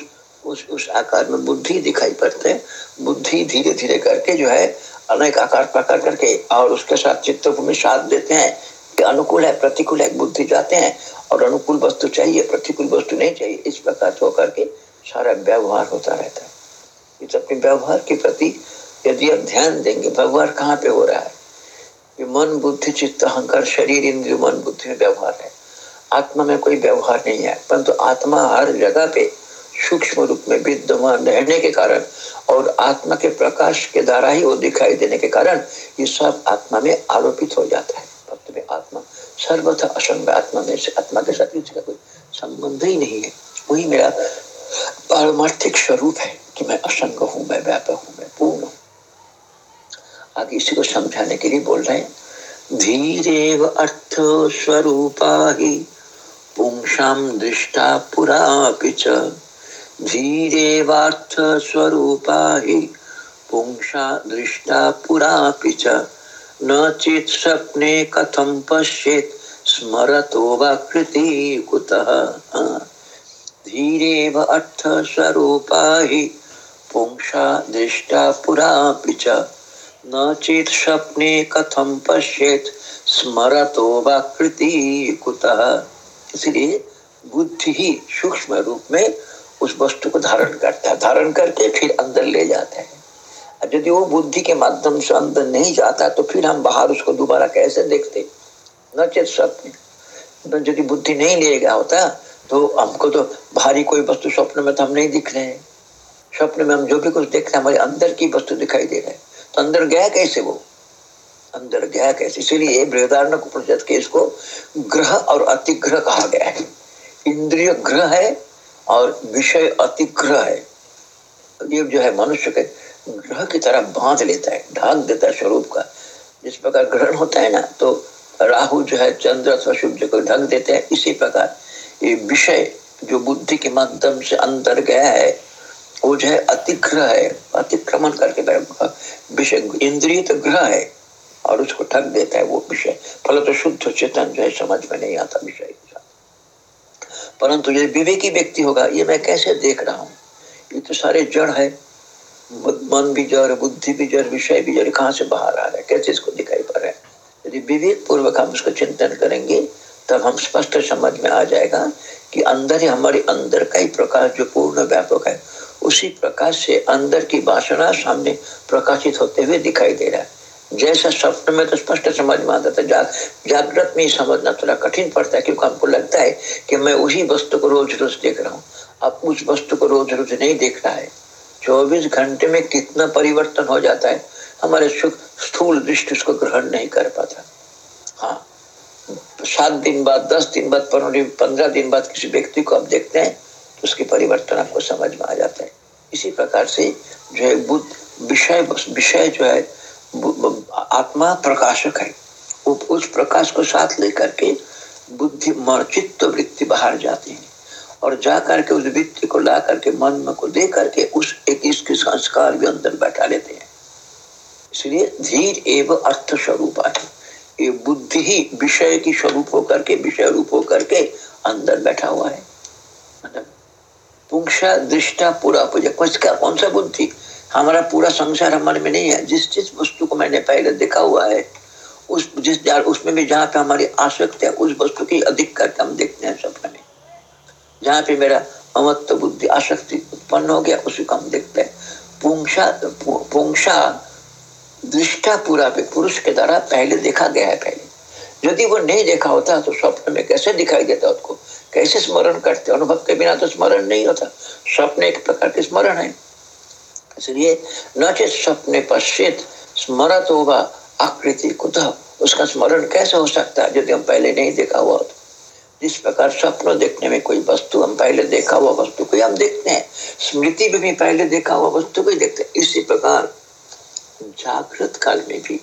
उस उस आकार में बुद्धि दिखाई पड़ते हैं। बुद्धि धीरे धीरे करके जो है, अनेक आकार प्रकार करके और उसके साथ चित्त में साथ देते हैं कि अनुकूल है, प्रतिकूल है, बुद्धि जाते हैं और अनुकूल वस्तु चाहिए, प्रतिकूल वस्तु नहीं चाहिए, इस प्रकार होकर के सारा व्यवहार होता रहता है। इस अपने व्यवहार के प्रति यदि आप ध्यान देंगे, व्यवहार कहाँ पे हो रहा है? ये मन बुद्धि चित्त अहंकार शरीर इंद्रिय मन बुद्धि में व्यवहार है। आत्मा में कोई व्यवहार नहीं है, परंतु तो आत्मा हर जगह पे सूक्ष्म रूप में विद्यमान रहने के कारण और आत्मा के प्रकाश के द्वारा ही वो दिखाई देने के कारण ये सब आत्मा में आरोपित हो जाता है। भक्त में आत्मा, सर्वथा असंग आत्मा में से आत्मा के साथ इसका कोई संबंध ही नहीं है। वही मेरा पारमार्थिक स्वरूप है कि मैं असंग हूँ, मैं व्यापक हूँ, मैं पूर्ण हूँ। आगे इसी को समझाने के लिए बोल रहे हैं। धीरेव अर्थ स्वरूपा ही पुंसाम दृष्टा पुरा धीरेवार्थ स्वरूपा हि, पुंसा दृष्टा पुरापि च। न चेत स्वप्ने कथम पश्येत्, स्मरतो वा कृति कुतः। धीरेव अर्थ स्वरूपा हि, पुंसा दृष्टा पुरापि च। न चेत् स्वप्ने कथं पश्येत् स्मरतो वा कृति कुतः? इसलिए बुद्धि ही सूक्ष्म रूप में उस वस्तु को धारण करता है। धारण करके फिर अंदर ले जाता है। यदि वो बुद्धि के माध्यम से अंदर नहीं जाता तो फिर हम बाहर उसको दोबारा कैसे देखते? न चेत स्वप्न। तो यदि बुद्धि नहीं ले गया होता तो हमको तो भारी कोई वस्तु स्वप्न में तो हम नहीं दिख रहे हैं। स्वप्न में हम जो भी कुछ देखते हैं, हमारे अंदर की वस्तु दिखाई दे रहे है। तो अंदर गया कैसे वो? अंदर गया कैसे? इसीलिए बृहदारण उपनिषद के इसको ग्रह और अतिग्रह कहा गया है। इंद्रिय ग्रह है और विषय अतिग्रह है। ये जो है मनुष्य के ग्रह की तरह बाँध लेता है ढाक देता है स्वरूप का। जिस प्रकार ग्रहण होता है ना तो राहु जो है, चंद्र अथवा सूर्य को ढक देते हैं, इसी प्रकार ये विषय, जो बुद्धि के माध्यम से अंदर गया है वो जो है अतिग्रह है। अतिक्रमण करके विषय, इंद्रिय तो ग्रह है, और उसको ठग देता है वो विषय। फल तो शुद्ध, चेतन जो है, समझ में नहीं आता विषय परंतु ये विवेकी व्यक्ति होगा, ये मैं कैसे देख रहा हूँ? ये तो सारे जड़ है। मन भी जड़, बुद्धि भी जड़, विषय भी जड़, कहाँ से बाहर आ रहा है? कैसे इसको दिखाई पड़ रहा है? यदि विवेक पूर्वक हम उसको चिंतन करेंगे, तब हम स्पष्ट समझ में आ जाएगा कि अंदर ही हमारे अंदर का ही प्रकाश जो पूर्ण व्यापक है। उसी प्रकाश से अंदर की वासना सामने प्रकाशित होते हुए दिखाई दे रहा है। जैसा स्वप्न में तो स्पष्ट समझ में आता था, जाग, जागृत में समझना थोड़ा कठिन पड़ता है, क्योंकि हमको लगता है कि मैं उसी वस्तु को रोज रोज देख रहा हूँ। अब उस वस्तु को रोज रोज नहीं देख रहा है। चौबीस घंटे में कितना परिवर्तन हो जाता है, हमारे सुख, स्थूल दृष्टि उसको ग्रहण नहीं कर पाता। हाँ सात दिन बाद, दस दिन बाद पंद्रह दिन बाद किसी व्यक्ति को आप देखते हैं उसके परिवर्तन आपको समझ में आ जाता है। इसी प्रकार से जो है बुद्ध विषय विषय जो है आत्मा प्रकाशक है। उस प्रकाश को साथ लेकर के बुद्धि चित्त वृत्ति बाहर जाते हैं। और जा करके उस वृत्ति को ला करके मन में को दे करके उस एक इसके संस्कार भी अंदर बैठा लेते हैं। इसलिए धीर एवं अर्थ स्वरूप है ये बुद्धि ही विषय की स्वरूप होकर के विषय रूप होकर के अंदर बैठा हुआ है। मतलब पुंक्षा, दृष्टा, पूरा पूजा। का कौन सा बुद्धि? हमारा पूरा संसार हमारे में नहीं है। जिस जिस वस्तु को मैंने पहले देखा हुआ है, उस, जिस उसमें भी जहाँ पे हमारी आसक्ति है, उस वस्तु की अधिक करके हम देखते हैं सपने में। जहाँ पे मेरा अमत्व बुद्धि, आसक्ति उत्पन्न हो गया, उसी को हम देखते हैं। पुंसा पुंसा दृष्टा पूरा पे पुरुष के द्वारा पहले देखा गया है पहले। यदि वो नहीं देखा होता तो स्वप्न में कैसे दिखाई देता उसको? कैसे स्मरण करते अनुभव के बिना तो स्मरण नहीं होता। स्वप्न एक प्रकार के स्मरण है। इसलिए न चेत स्वप्ने पश्चित स्मरत होगा, आकृति कुतः? उसका स्मरण कैसे हो सकता है? यदि हम पहले नहीं देखा हुआ तो। जिस प्रकार स्वप्न देखने में कोई वस्तु हम पहले देखा हुआ वस्तु को हम देखते हैं, स्मृति में भी पहले देखा हुआ वस्तु को ही देखते हैं, इसी प्रकार जागृत काल में भी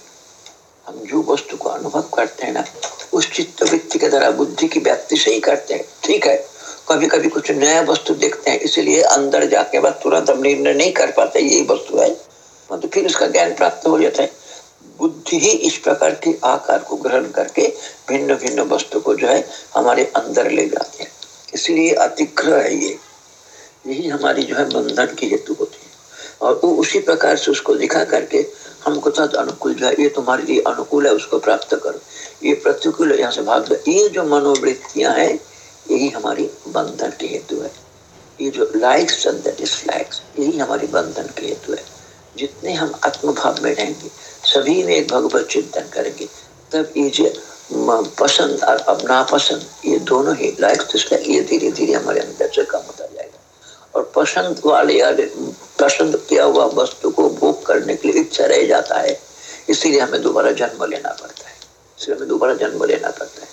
हम जो वस्तु को अनुभव करते हैं ना, उस चित्त वृत्ति के द्वारा बुद्धि की व्यक्ति से ही करते हैं। ठीक है? कभी कभी कुछ नया वस्तु देखते हैं, इसीलिए अंदर जाके बाद तुरंत हम निर्णय नहीं कर पाते यही वस्तु है। तो फिर उसका ज्ञान प्राप्त हो जाता है। बुद्धि ही इस प्रकार के आकार को ग्रहण करके भिन्न भिन्न वस्तु को जो है, हमारे अंदर ले जाते हैं। इसलिए अतिग्रह है ये। यही हमारी जो है बंधन की हेतु होती है। और वो उसी प्रकार से उसको दिखा करके हमको तद अनुकूल जो है, ये तुम्हारे लिए अनुकूल है, उसको प्राप्त करो। ये प्रतिकूल यहाँ से भाग ये जो मनोवृत्तियाँ हैं, यही हमारी बंधन के हेतु है। ये जो लाइक्स डिसलाइक्स यही हमारी बंधन की हेतु है। जितने हम आत्मभाव में रहेंगे, सभी में एक भगवत चिंतन करेंगे, तब ये जो पसंद और अब नापसंद ये दोनों ही लाइक डिसलाइक ये धीरे धीरे हमारे अंदर से कम होता जाएगा। और पसंद वाले पसंद किया हुआ वस्तु को भोग करने के लिए इच्छा रह जाता है। इसीलिए हमें दोबारा जन्म लेना पड़ता है। इसलिए हमें दोबारा जन्म लेना पड़ता है।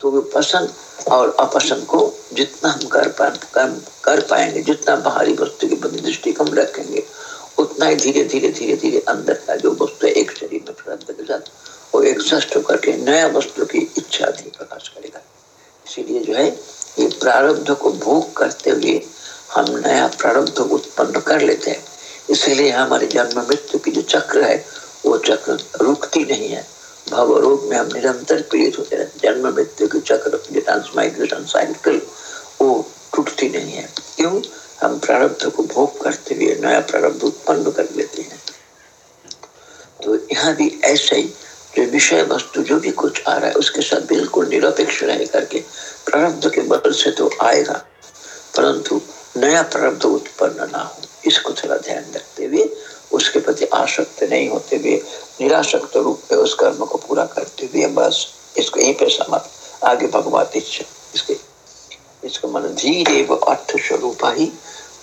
तो वो पसंद और अपसंद को जितना हम कर पा कर, पाएँगे जितना बाहरी वस्तु की प्रति दृष्टि कम रखेंगे उतना ही धीरे धीरे धीरे धीरे अंदर का जो वस्तु है एक शरीर में प्रारंभ के साथ वो एक सष्ट करके नया वस्तु की इच्छा भी प्रकाश करेगा। इसीलिए जो है ये प्रारब्ध को भोग करते हुए हम नया प्रारब्ध उत्पन्न कर लेते हैं। इसलिए हमारे जन्म मृत्यु की जो चक्र है, वो चक्र रुकती नहीं है। भव रोग में हम निरंतर पीड़ित होते रहते जन्म मृत्यु की चक्र ट्रांसमाइग्रेशन साइकिल वो टूटती नहीं है। क्यों? हम प्रारब्ध को भोग करते हुए नया प्रारब्ध उत्पन्न कर लेते हैं। तो यहाँ भी ऐसे ही जो विषय वस्तु, जो भी कुछ आ रहा है, उसके साथ बिल्कुल निरपेक्ष रह करके प्रारब्ध के बल से तो आएगा। परंतु नया प्रारब्ध उत्पन्न ना हो। इसको थोड़ा ध्यान रखते हुए, उसके प्रति आसक्त नहीं होते हुए निराशक्त रूप में उस कर्म को पूरा करते हुए बस इसको यहीं पे समाप्त। आगे भगवत इच्छा, इसके, इसको मन धीरे व अर्थ स्वरूप ही,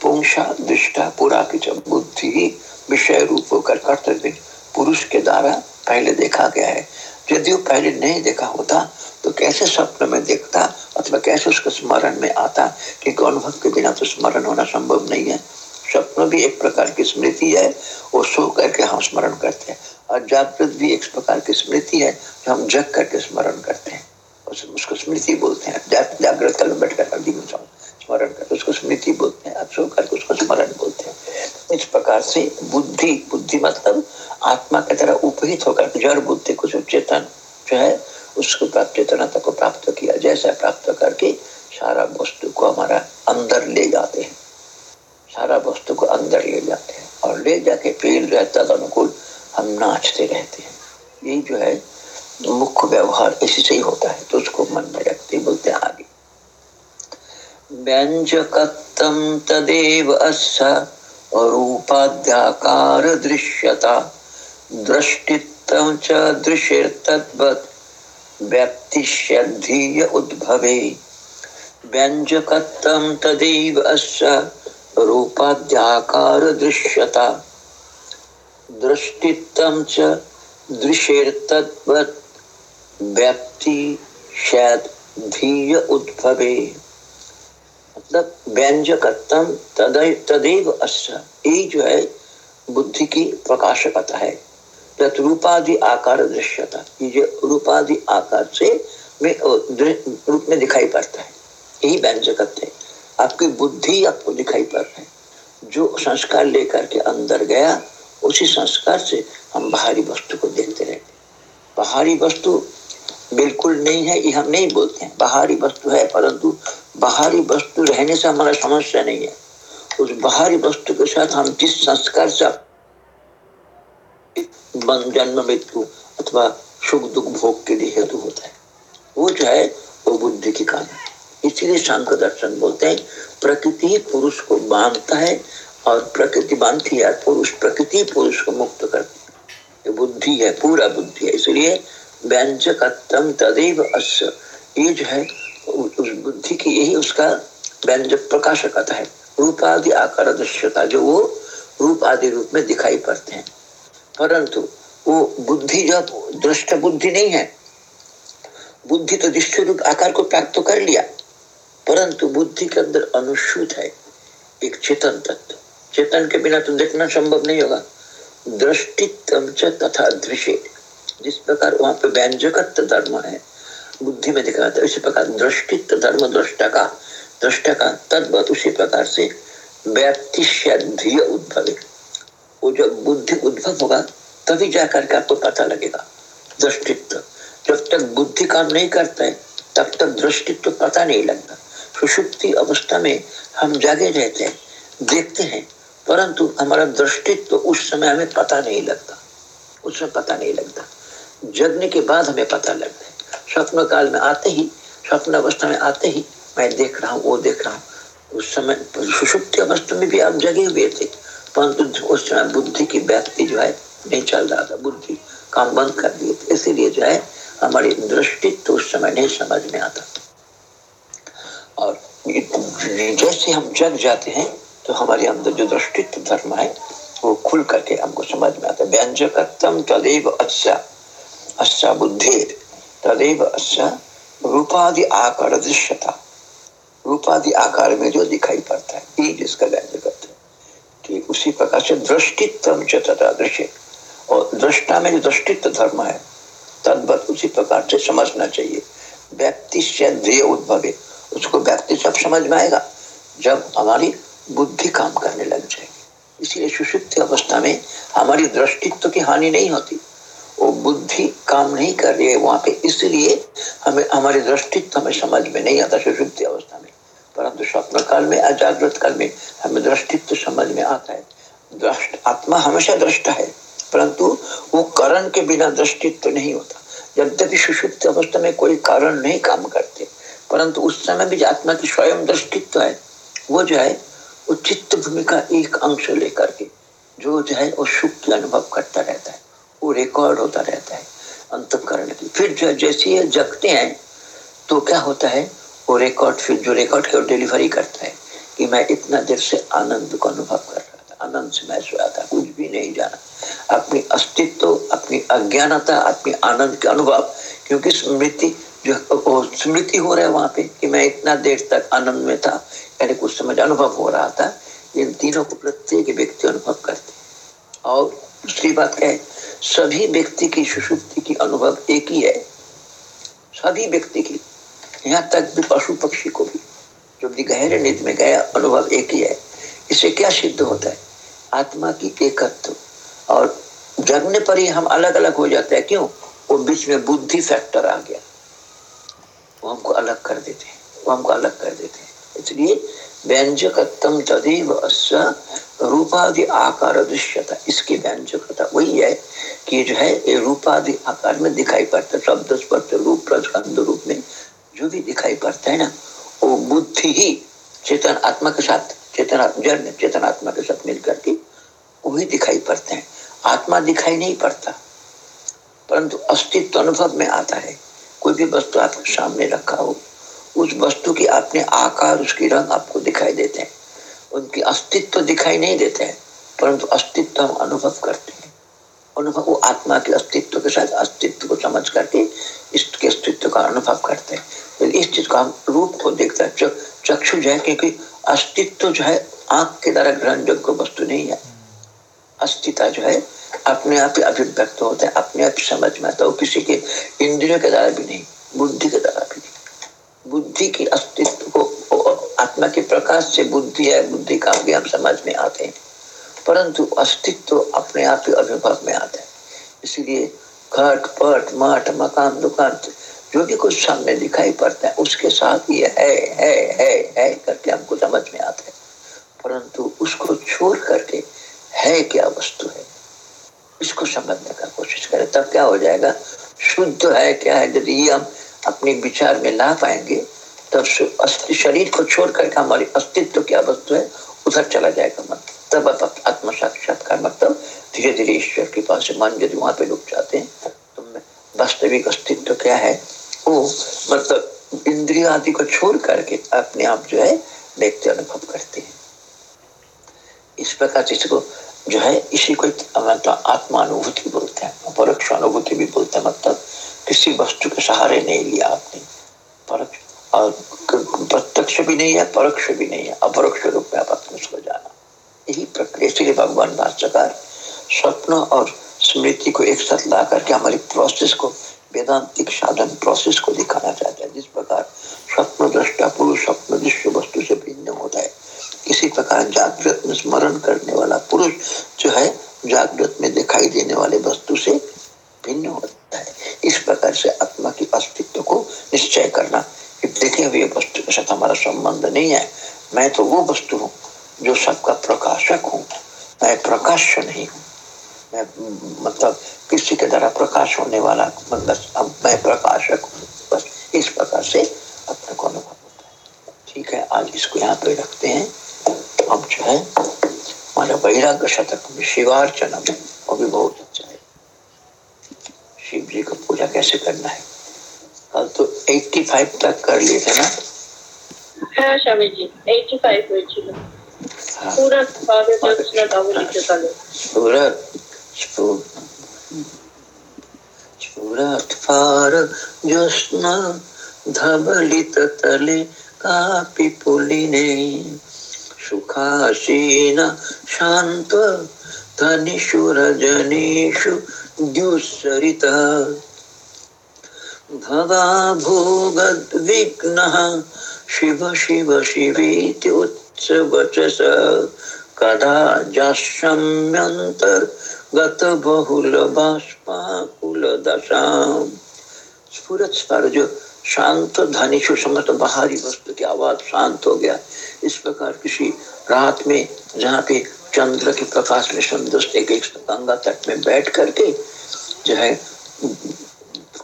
पुंसा, दृष्टा, पुरा की बुद्धि, विषय रूप होकर कर्तव्य, पुरुष के द्वारा पहले देखा गया है। यदि वो पहले नहीं देखा होता तो कैसे स्वप्न में देखता अथवा कैसे उसका स्मरण में आता क्योंकि अनुभव के बिना तो स्मरण होना संभव नहीं है? स्वप्न भी एक प्रकार की स्मृति है, वो सो करके हम स्मरण करते हैं। और जागृत भी एक प्रकार की स्मृति है, जो हम जग करके स्मरण करते हैं। उसको स्मृति बोलते हैं। जागृत काल बैठ कर स्मरण कर, उसको स्मृति बोलते हैं। अक्षो करके उसको स्मरण बोलते हैं। इस प्रकार से बुद्धि बुद्धि मतलब आत्मा की तरह उपहित होकर जड़ बुद्धि को चेतन जो है, उसको प्राप्त, चेतनता को प्राप्त किया, जैसा प्राप्त करके सारा वस्तु को हमारा अंदर ले जाते हैं। सारा वस्तु को अंदर ले जाते हैं और ले जाके फिर जो है तद अनुकूल हम नाचते रहते हैं। यही जो है मुख्य व्यवहार इसी से ही होता है तो उसको मन में रखते बोलते हैं आगे। व्यंजकत्वं तदेव अस्य रूपाद्याकार दृश्यता। दृष्टित्वं च दृशिर्तद्वत्। व्यक्तिष्यधीय उद्भवे। व्यंजकत्वं तदेव अस्य रूपाद्याकार दृश्यता। दृष्टित्वं च उद्भवे। मतलब व्यंजकत्म तदैव अश्य यही जो है बुद्धि की प्रकाशकता है। रूपादि आकार दृश्यता। ये जो रूपादि आकार से रूप में दिखाई पड़ता है। यही व्यंजकत है। आपकी बुद्धि आपको दिखाई पड़ रहा जो संस्कार लेकर के अंदर गया, उसी संस्कार से हम बाहरी वस्तु को देखते रहते बाहरी वस्तु बिल्कुल नहीं है, ये हम नहीं बोलते हैं। बाहरी वस्तु है, परंतु बाहरी वस्तु रहने से हमारा समस्या नहीं है। उस बाहरी वस्तु के साथ हम जिस संस्कार से जन्म मृत्यु अथवा सुख दुख भोग के लिए हेतु होता है। वो जो है, वो बुद्धि के कारण इसीलिए शंकर दर्शन बोलते हैं, प्रकृति पुरुष को बांधता है और प्रकृति बांधती है, पुरुष प्रकृति पुरुष को मुक्त करती है। बुद्धि है, पूरा बुद्धि है। इसलिए व्यंजकत्म तदेव अश्य ये जो है, उस बुद्धि की यही उसका व्यंजक प्रकाशकता है। रूपादि आकार दृश्यता, जो वो रूप आदि रूप में दिखाई पड़ते हैं। परंतु वो बुद्धि जब दृष्ट बुद्धि नहीं है। बुद्धि तो दृष्टि रूप आकार को प्राप्त तो कर लिया, परंतु बुद्धि के अंदर अनुसूत है एक चेतन तत्व। चेतन के बिना तो देखना संभव नहीं होगा। दृष्टित्व तथा दृश्य जिस प्रकार वहाँ पे व्यंजकत्व धर्म है, बुद्धि में दिखाता है, उसी प्रकार दृष्टित्व धर्म, दृष्टा का दृष्टा का तद्वत उसी प्रकार से व्याप्ति उद्भव। वो जब बुद्धि उद्भव होगा, तभी जाकर के आपको पता लगेगा। दृष्टित्व। जब तक बुद्धि काम नहीं करता है तब तक दृष्टित्व पता नहीं लगता। सुषुप्ति अवस्था में हम जागे रहते हैं, देखते हैं, परंतु हमारा दृष्टित्व उस समय हमें पता नहीं लगता। उसमें पता नहीं लगता। जगने के बाद हमें पता लगता है। स्वप्न काल में आते ही, स्वप्न अवस्था में आते ही मैं देख रहा हूँ, वो देख रहा हूँ। उस समय सुषुप्ति अवस्था में भी आप जगे हुए थे। परंतु उस समय बुद्धि की व्यक्ति जो है नहीं चल रहा था। बुद्धि काम बंद कर दिए थे। इसीलिए जो है हमारी दृष्टि तो उस समय नहीं समझ में आता। और जैसे हम जग जाते हैं तो हमारे अंदर जो दृष्टित्व धर्म है, वो खुल करके हमको समझ में आता है। तदेव अच्छा अच्छा बुद्धि, तदेव अच्छा रूपादि आकार दृश्यता। रूपादि आकार में जो दिखाई पड़ता है, ये जिसका व्यंजकत्व ठीक उसी प्रकार से दृष्टित्व तथा दृश्य और दृष्टा में जो दृष्टित्व धर्म है, तद्वत उसी प्रकार से समझना चाहिए। व्यक्ति से ध्येय उद्भवे, उसको व्यक्ति सब समझ में आएगा, जब हमारी बुद्धि काम करने लग जाएगी। इसीलिए सुषुप्त अवस्था में हमारी दृष्टित्व की हानि नहीं होती। वो बुद्धि काम नहीं कर रही है वहाँ पे, इसलिए हमें हमारे दृष्टित्व हमें समझ में नहीं आता सुषुप्त अवस्था में। परंतु स्वप्न काल में अजागृत काल में हमें दृष्टित्व समझ में आता है। दृष्ट, आत्मा हमेशा दृष्टा है, परंतु वो कारण के बिना दृष्टित्व नहीं होता। जब तक सुषुप्त अवस्था में कोई कारण नहीं काम करते, परंतु उस समय भी आत्मा की स्वयं दृष्टित्व है। वो जो है, वो चित्त भूमि का एक अंश लेकर के, जो जो है, वो सुख की अनुभव करता रहता है, वो रिकॉर्ड होता रहता है, अंतकरण की। फिर जो जैसे ये जगते हैं तो क्या होता है वो रिकॉर्ड फिर जो रिकॉर्ड के डिलीवरी करता है कि मैं इतना देर से आनंद को अनुभव कर रहा था, आनंद से मैं सोया था, कुछ भी नहीं जाना। अपनी अस्तित्व, अपनी अज्ञानता, अपनी आनंद के अनुभव, क्योंकि स्मृति जो स्मृति हो रहा है वहाँ पे कि मैं इतना देर तक आनंद में था, यानी कुछ समझ अनुभव हो रहा था, इन तीनों को प्रत्येक व्यक्ति अनुभव करते और दूसरी बात क्या है? सभी व्यक्ति की सुषुप्ति की अनुभव एक ही है। सभी व्यक्ति की यहाँ तक भी पशु पक्षी को भी, जो भी गहरे निध में गया, अनुभव एक ही है। इससे क्या सिद्ध होता है? आत्मा की एकत्व। और जगने पर ही हम अलग अलग हो जाते हैं। क्यों? वो बीच में बुद्धि फैक्टर आ गया। वो हमको अलग कर देते हैं। वो हमको अलग कर देते हैं। इसलिए व्यंजकत्म तदेव अश्व रूपादि आकार दृश्यता। इसकी व्यंजकता वही है कि जो है, ये रूपादि आकार में दिखाई पड़ता है। शब्द स्पर्श रूप प्रस्कंद रूप में जो भी दिखाई पड़ता है ना, वो बुद्धि ही चेतन आत्मा के साथ, चेतना जड़ चेतन आत्मा के साथ मिलकर के वही दिखाई पड़ते हैं। आत्मा दिखाई नहीं पड़ता, परंतु अस्तित्व अनुभव में आता है। कोई भी वस्तु आपके सामने रखा हो, उस वस्तु की अपने आकार, उसकी रंग आपको दिखाई देते हैं। उनकी अस्तित्व दिखाई नहीं देते हैं, परंतु अस्तित्व हम अनुभव करते हैं। अनुभव वो आत्मा के अस्तित्व के साथ अस्तित्व को समझ करके इसके अस्तित्व का अनुभव करते हैं। तो इस चीज़ को हम रूप को देखते हैं चक्षु जो है, क्योंकि अस्तित्व जो है, आँख के द्वारा ग्रहण योग्य वस्तु नहीं है। अस्तित्व जो है, अपने आप ही अभिव्यक्त होता है, अपने आप समझ में आता है किसी के इंद्रियों के द्वारा भी नहीं, बुद्धि के द्वारा भी नहीं। बुद्धि की अस्तित्व को, आत्मा के प्रकाश से बुद्धि है, बुद्धि का भी हम समझ में आते हैं। परंतु अस्तित्व अपने आप ही अभिभव में आता है। इसीलिए घट पट मठ, मकान, दुकान, जो भी कुछ सामने दिखाई पड़ता है, उसके साथ ये है है है है करके हमको समझ में आता है। परंतु उसको छोड़ करके है क्या वस्तु है? इसको समझने का कोशिश करें, तब क्या हो जाएगा? शुद्ध है क्या है? यदि ये हम अपने विचार में ला पाएँगे, तब शरीर को छोड़ करके हमारी अस्तित्व क्या वस्तु है, उधर चला जाएगा मन तब आत्म साक्षात्कार मतलब धीरे धीरे ईश्वर के पास मन यदि वहाँ पे रुक जाते हैं तो वास्तविक अस्तित्व क्या है? वो मतलब इंद्रिया आदि को छोड़ करके अपने आप जो है व्यक्ति अनुभव करते हैं। इस प्रकार इसको जो है, इसी को तो आत्मानुभूति बोलते हैं परोक्ष अनुभूति भी बोलते हैं मतलब किसी वस्तु के सहारे नहीं लिया आपने। परोक्ष प्रत्यक्ष भी नहीं है, परोक्ष भी नहीं है, अपरोक्ष रूप में आप अपने उसको जाना। यही प्रक्रिया इसलिए भगवान भाष्यकार स्वप्न और स्मृति को एक साथ ला करके हमारी प्रोसेस को, वेदांतिक साधन प्रोसेस को दिखाना चाहते हैं। जिस प्रकार स्वप्न दृष्टा पुरुष स्वप्न दृश्य वस्तु से भिन्न होता है, इसी प्रकार जागृत में स्मरण करने वाला पुरुष जो है, जागृत में दिखाई देने वाले वस्तु से भिन्न होता है। इस प्रकार से आत्मा की अस्तित्व को निश्चय करना। देखे हुए वस्तु के साथ हमारा संबंध नहीं है। मैं तो वो वस्तु हूँ। जो सबका प्रकाशक हूँ। मैं प्रकाश नहीं हूँ। मैं मतलब किसी के द्वारा प्रकाश होने वाला मतलब अब मैं प्रकाशक हूँ। बस इस प्रकार से अपने को अनुभव होता है। ठीक है, आज इसको यहाँ पे रखते हैं। अब जो है माना बहिराग शतक में शिवार्चना में वो भी बहुत अच्छा है। शिव जी का पूजा कैसे करना है? कल तो 85 तक कर लिए थे ना? हाँ स्वामी जी 85 हुए पूरा पूरा स्फुरत्फार ज्योत्स्ना धवलिततले कापि पुलिने सुखासीन शान्त धनिषु रजनीषु द्युसरितः भवाभोगद्विघ्नः शिव शिव शिवेति उच्चवचस कदा दशाम स्फुरत स्वर जो शांत धनिशु समस्त बाहरी वस्तु की आवाज़ शांत हो गया। इस प्रकार किसी रात में जहाँ पे चंद्र के प्रकाश में सुंदर एक गंगा तट में बैठ करके जो है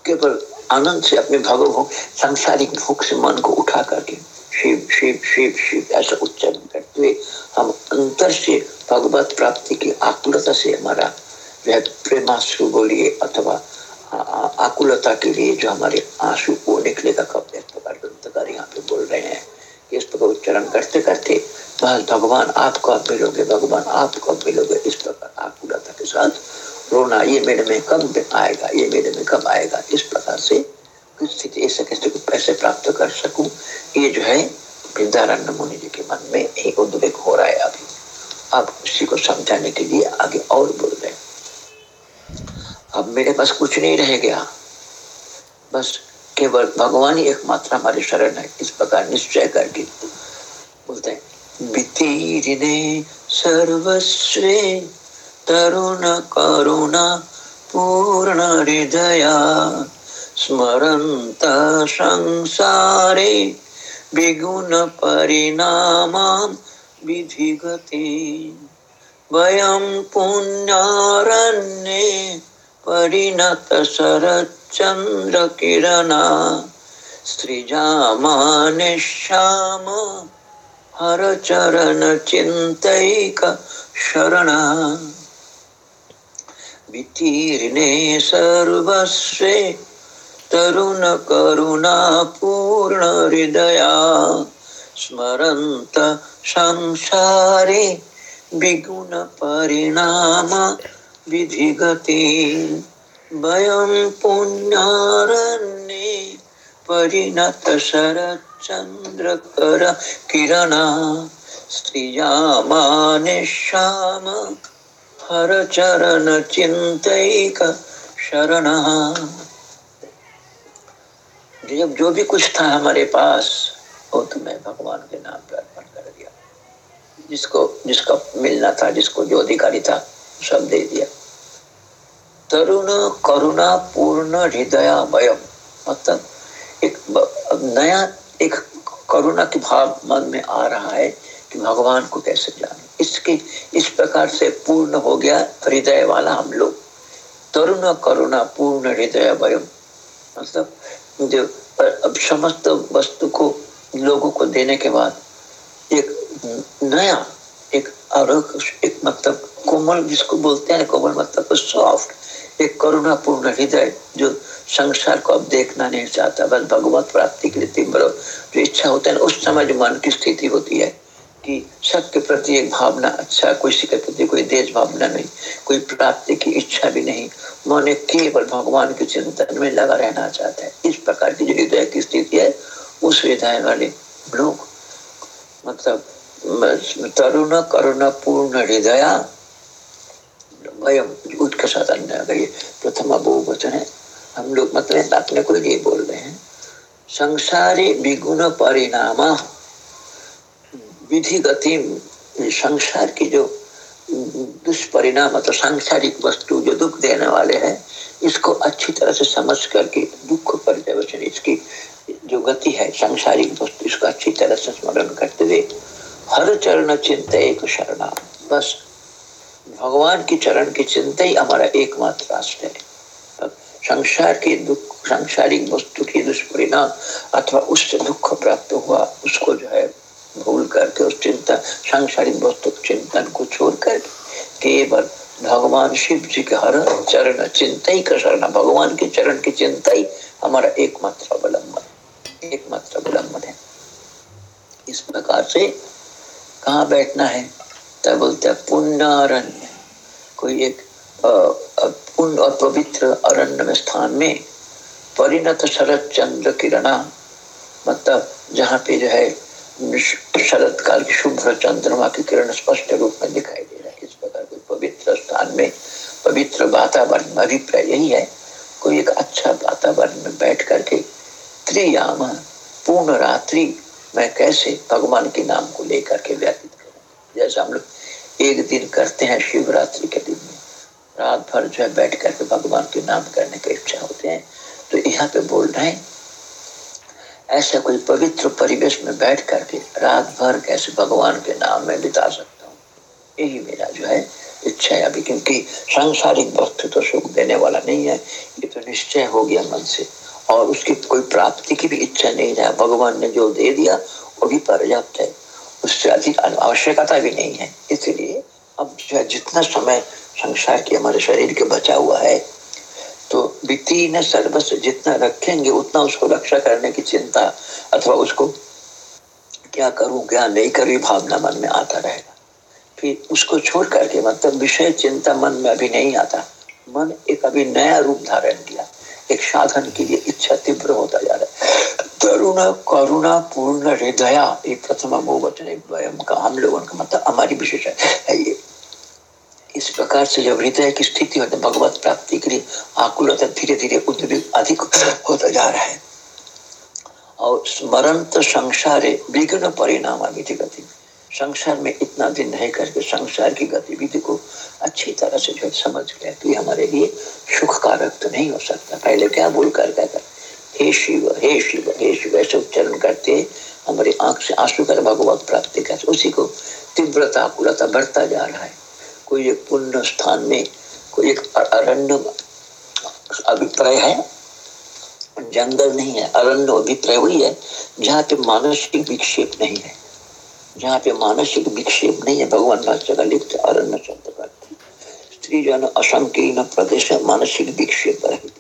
केवल आनंद से अपने भगव सांसारिक भूख से मन को उठा करके शिव शिव शिव शिव ऐसा उच्चारण करते हुए हम अंतर से भगवत प्राप्ति की आकुलता से हमारा प्रेमाश्रु बोलिए अथवा आकुलता के लिए जो हमारे आँसू को निकलेगा कब इस प्रकार यहाँ पे बोल रहे हैं। कि इस प्रकार उच्चारण करते करते बस भगवान आप कब मिलोगे, भगवान आप कब मिलोगे। इस प्रकार आकुलता के साथ रोना, ये मेरे में कब आएगा, ये मेरे में कब आएगा? इस प्रकार से स्थिति ऐसे कैसे पैसे प्राप्त कर सकूँ। ये जो है, वृद्धारण्य मुनि जी के मन में एक उद्वेग हो रहा है अभी। अब उसी को समझाने के लिए आगे और बोल रहे अब मेरे पास कुछ नहीं रह गया। बस केवल भगवान ही एकमात्र हमारे शरण है। इस प्रकार निश्चय करके बोलते हैं सर्वस्वे तरुण करुणा पूर्ण हृदया स्मरन्त संसारे विगुण परिणामां विधिगति। वयं पुण्यारण्ये परिणत शरच्चन्द्रकिरणा सृजामाने श्याम हरचरणचिन्तैक शरणा वितीर्णे सर्वस्वे तरुण करुणा पूर्ण हृदया, स्मरन्त संसारे विगुण परिणाम विधिगति। वयं पुण्यारण्ये परिणत शरच्चन्द्रकर किरणा, श्रियामाने श्याम हर चरण चिंतिक शरण। जब जो भी कुछ था हमारे पास, वो तो मैं भगवान के नाम पर अर्पण कर दिया। जिसको, जिसका मिलना था, जिसको जो अधिकारी था, सब दे दिया। तरुण करुणा पूर्ण हृदय मतलब एक नया एक करुणा की भाव मन में आ रहा है कि भगवान को कैसे जाने। इसके, इस प्रकार से पूर्ण हो गया हृदय वाला हम लोग। तरुण करुणा पूर्ण हृदय मतलब जो अब समस्त वस्तु को, लोगों को देने के बाद, एक नया, एक और एक मतलब कोमल, जिसको बोलते हैं कोमल मतलब सॉफ्ट एक करुणा पूर्ण हृदय, जो संसार को अब देखना नहीं चाहता, बस भगवत प्राप्ति के लिए तीव्र जो इच्छा होता है उस समय जो मन की स्थिति होती है कि सबके प्रति एक भावना अच्छा किसी के प्रति कोई देश भावना नहीं, कोई प्राप्ति की इच्छा भी नहीं। मन केवल भगवान के चिंतन में लगा रहना चाहता है। इस प्रकार की जो हृदय की स्थिति है, उस हृदय वाले लोग मतलब तरुण करुण पूर्ण हृदय उत्कर्षात अगर ये प्रथम बहुवचन है। हम लोग मतलब अपने को ये बोल रहे हैं। संसारी विगुण परिणाम। विधि गति संसार की जो दुष्परिणाम मतलब सांसारिक वस्तु जो दुख देने वाले हैं, इसको अच्छी तरह से समझ करके दुख परिवर्तन इसकी जो गति है, सांसारिक वस्तु, इसको अच्छी तरह से स्मरण करते हुए हर चरण चिंता एक शरणा। बस भगवान की चरण की चिंता ही हमारा एकमात्र राष्ट्र है। संसार के दुख, सांसारिक वस्तु की दुष्परिणाम अथवा उससे दुख प्राप्त हुआ, उसको जो है भूल करके उस चिंता, सांसारिक वस्तु चिंतन को छोड़ कर केवल भगवान शिव जी के हर चरण चिंता ही का शरण भगवान के चरण की चिंता ही हमारा एकमात्र अवलंबन एकमात्र अवलंबन है। इस प्रकार से कहा बैठना है? तब बोलते हैं पुण्य कोई एक पुण्य और पवित्र अरण्य में स्थान में परिणत शरद चंद्र किरणा मतलब जहाँ पे जो है शरद काल की शुभ्र चंद्रमा की किरण स्पष्ट रूप में दिखाई दे रहा है। इस प्रकार कोई पवित्र स्थान में, पवित्र वातावरण में अभिप्राय यही है, कोई एक अच्छा वातावरण में बैठ करके त्रियाम पूर्ण रात्रि में कैसे भगवान के नाम को लेकर के व्यतीत करूँ? जैसा हम लोग एक दिन करते हैं शिवरात्रि के दिन में, रात भर जो है बैठ करके भगवान के नाम करने की इच्छा होते हैं तो यहाँ पे बोल रहे हैं ऐसा कोई पवित्र परिवेश में बैठ करके रात भर कैसे भगवान के नाम में बिता सकता हूँ? यही मेरा जो है इच्छा है अभी, क्योंकि सांसारिक वस्तु तो सुख देने वाला नहीं है। ये तो निश्चय हो गया मन से। और उसकी कोई प्राप्ति की भी इच्छा नहीं है। भगवान ने जो दे दिया, वो भी पर्याप्त है। उससे अधिक आवश्यकता भी नहीं है। इसलिए अब जो है जितना समय संसार के हमारे शरीर के बचा हुआ है तो वित्तीय सर्वस्व जितना रखेंगे, उतना उसको रक्षा करने की चिंता अथवा उसको क्या करूँ, क्या नहीं करूँ भावना मन में आता रहेगा। फिर उसको छोड़ करके मतलब विषय चिंता मन में अभी नहीं आता। मन एक अभी नया रूप धारण किया। एक साधन के लिए इच्छा तीव्र होता जा रहा है। तरुण, करुणा, पूर्ण हृदया, ये प्रथम बहुवचन का हम लोगों का मतलब हमारी विशेष है, ये इस प्रकार से जब हृदय की स्थिति है भगवत प्राप्ति के लिए आकुलता धीरे धीरे उद्विग अधिक होता जा रहा है। और स्मरण तो संसार विघ्न परिणाम गति। संसार में इतना दिन नहीं करके संसार की गतिविधि को अच्छी तरह से जो समझ गया तो हमारे लिए सुख कारक तो नहीं हो सकता। पहले क्या बोल कर कहता हे शिव हे शिव हे शिव, ऐसे उच्चारण करते हमारी आँख से आँसू कर भगवत प्राप्ति कर उसी को तीव्रता कुलता बढ़ता जा रहा है। कोई एक पुण्य स्थान में कोई एक अरण्य अभिप्राय है? जंगल नहीं है, अरण्य अभिप्राय वही है, जहाँ पे मानसिक विक्षेप नहीं है। जहाँ पे मानसिक विक्षेप नहीं है, भगवान भाष्य का लिप्त अरण्य शब्द करते स्त्री जन असंकीर्ण प्रदेश है, मानसिक विक्षेप रहित।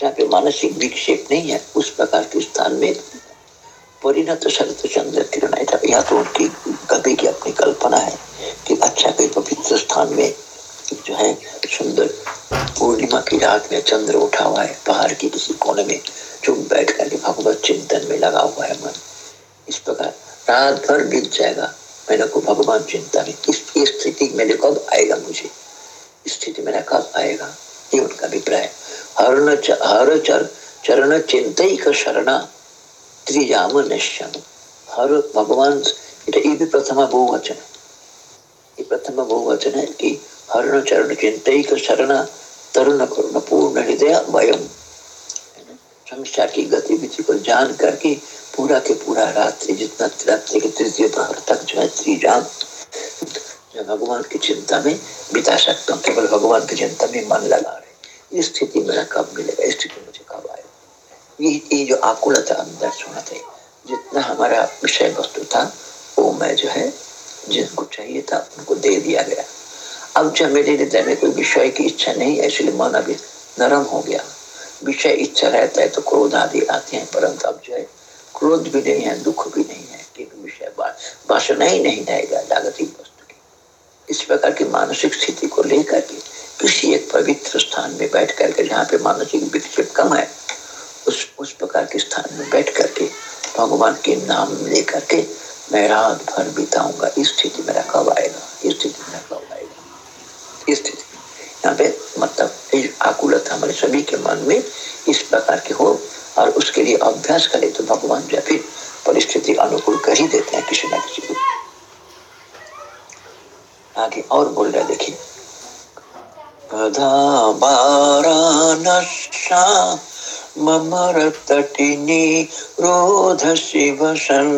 जहाँ पे मानसिक विक्षेप नहीं है, उस प्रकार के स्थान में परिणत शरत चंद्र किरण यह तो उनकी कभी की अपनी कल्पना है कि अच्छा कोई पवित्र स्थान में जो है सुंदर पूर्णिमा की रात में चंद्र उठा हुआ है, पहाड़ की किसी कोने में चुप बैठ कर भगवत चिंतन में लगा हुआ है मन। इस प्रकार रात भर बीत जाएगा, मैंने को भगवान चिंता में इस स्थिति मेरे कब आएगा मुझे? स्थिति मेरा कब आएगा? ये उनका अभिप्राय हर न हर चर, चरण चिंत शरण। भगवान ये प्रथम बहुवचन। प्रथम बहुवचन है कि हरण चरण चिंत शरण, तरुण करुण पूर्ण हृदय वयम। संसार की गतिविधि को जान करके पूरा के पूरा रात्रि जितना रात्रि के तृतीय प्रहर तक जो है त्रिजाम। भगवान की चिंता में बिता सकता हूँ केवल भगवान की चिंता में मन लगा रहे। ये स्थिति मेरा कब मिलेगा? स्थिति मुझे कब आएगा? ये ये जो आकुलता अंदर सुना थे जितना हमारा विषय वस्तु था वो मैं जो है जिनको चाहिए था उनको दे दिया गया अब जब मेरे हृदय में कोई विषय की इच्छा नहीं है इसलिए मन अभी नरम हो गया विषय इच्छा रहता है तो क्रोध आदि आते हैं परंतु अब जो है क्रोध भी नहीं है दुख भी नहीं है कि विषय वासना ही नहीं रहेगा जागतिक वस्तु की इस प्रकार की मानसिक स्थिति को लेकर के किसी एक पवित्र स्थान में बैठ करके जहाँ पे मानसिक विक्षेप कम है उस उस प्रकार के स्थान में बैठ करके, भगवान के नाम लेकर के मैं रात भर बिताऊँगा। इस स्थिति मेरा कब आएगा, इस स्थिति मेरा कब आएगा, इस स्थिति यहाँ पे मतलब आकुलता हमारे सभी के मन में इस प्रकार के हो और उसके लिए अभ्यास करे तो भगवान जो फिर परिस्थिति अनुकूल कर ही देते हैं किसी ना किसी को। आगे और बोल रहे देखिए। ममरतटिनी रोध शिवसन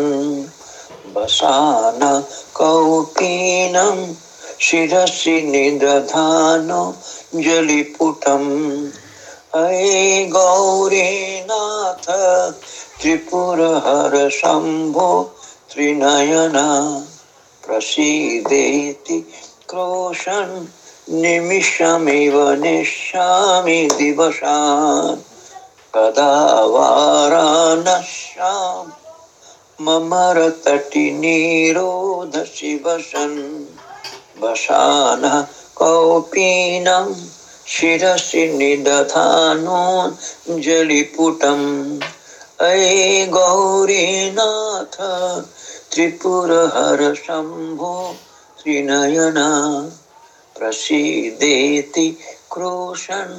बसान कौपीनम शिरसि निदधानो जलिपुटम् अये गौरीनाथ, त्रिपुरहर शम्भो त्रिनयना, प्रसीदेति क्रोशन्, निमिषमिव निश्यामि दिवसान्। कदा वारानश्याम् ममरतटिनीरोध शिवसन् वशानः कौपीनं शिरसि निदधानोञ्जलिपुटम् अये गौरीनाथ त्रिपुरहर शम्भो त्रिनयना, प्रसीदेति क्रोशन्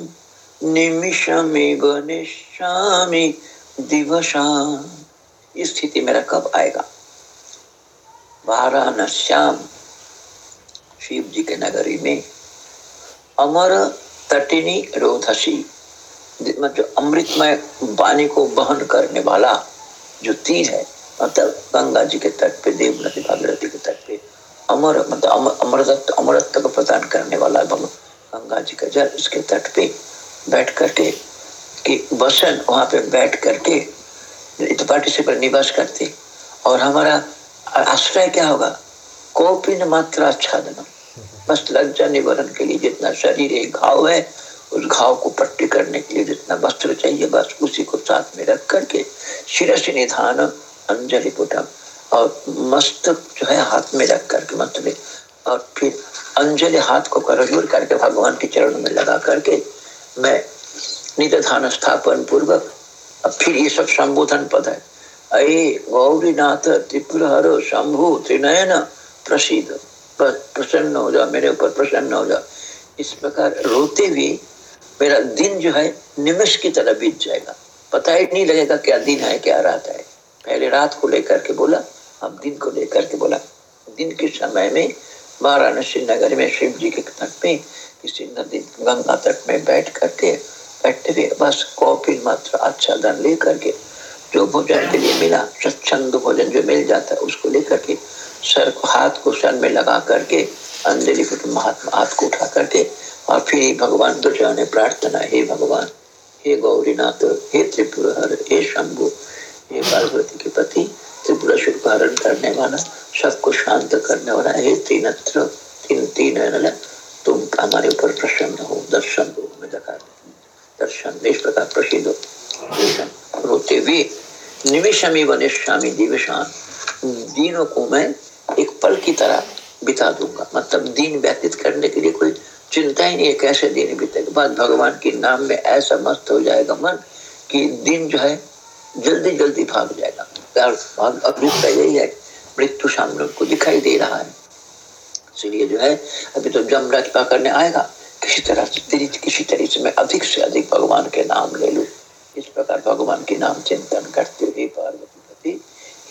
निमिषमिव निश्यामि दिवसा स्थिति मेरा कब आएगा? वाराणस्याम शिव जी के नगरी में। अमर तटिनी रोधसी मतलब अमृतमय वाणी को बहन करने वाला जो तीर है मतलब गंगा जी के तट पे देव नदी भागीरथी के तट पे, अमर मतलब अमरत्व अमरत्व को प्रदान करने वाला गंगा जी का जल उसके तट पे। बैठ करके, कि बसन वहाँ पे बैठ करके पार्टिसिपेट निवास करते। और हमारा आश्रय क्या होगा? कोपिन मात्रा आच्छादन। बस लज्जा निवारण के लिए जितना शरीर एक घाव है, उस घाव को पट्टी करने के लिए जितना वस्त्र चाहिए, बस उसी को साथ में रख करके शिरस निधान, अंजलि पुटम, और मस्तक जो है हाथ में रख करके मतलब और फिर अंजलि हाथ को करजूर करके भगवान के चरणों में लगा करके मैं निधान स्थापन पूर्वक अब फिर ये सब संबोधन पद है। अये गौरीनाथ त्रिपुर हरो शंभु त्रिनयन प्रसिद्ध प्रसन्न हो जाओ मेरे ऊपर प्रसन्न हो जाओ इस प्रकार रोते हुए मेरा दिन जो है निमिष की तरह बीत जाएगा। पता ही नहीं लगेगा क्या दिन है, क्या रात है। पहले रात को लेकर के बोला, अब दिन को लेकर के बोला। दिन के समय में वाराणसी नगर में शिव जी के तट में किसी नदी गंगा तट में बैठ करके बैठते हुए बस कॉफ़ी मात्र अच्छा धन ले करके जो भोजन के लिए मिला, स्वच्छंद भोजन जो मिल जाता है, उसको लेकर के सर को हाथ को सर में लगा करके अंजलि को महात्मा हाथ को उठा करके और फिर भगवान तो जाने प्रार्थना, हे भगवान, हे गौरीनाथ, हे त्रिपुर हर हे शंभु, हे पार्वती के पति, त्रिपुरा शुभ हरण करने वाला, सबको शांत करने वाला, हे तीनत्र तीन तीन तुम हमारे ऊपर प्रसन्न हो, दर्शन दो मैं दखा दर्शन इस प्रकार प्रसिद्ध रोते हुए निमिषमी वनिष्यामी दिवशान दिनों को मैं एक पल की तरह बिता दूँगा। मतलब दिन व्यतीत करने के लिए कोई चिंता ही नहीं है, कैसे दिन बीतेगा? बाद भगवान के नाम में ऐसा मस्त हो जाएगा मन कि दिन जो है जल्दी जल्दी भाग जाएगा। अभिप्राय यही है, मृत्यु सामने को दिखाई दे रहा है। इसलिए जो है, अभी तो जम जमराज करने आएगा। किसी तरह से तेरी, किसी तरह से मैं अधिक से अधिक भगवान के नाम ले लू। इस प्रकार भगवान के नाम चिंतन करते हुए पार्वती पति,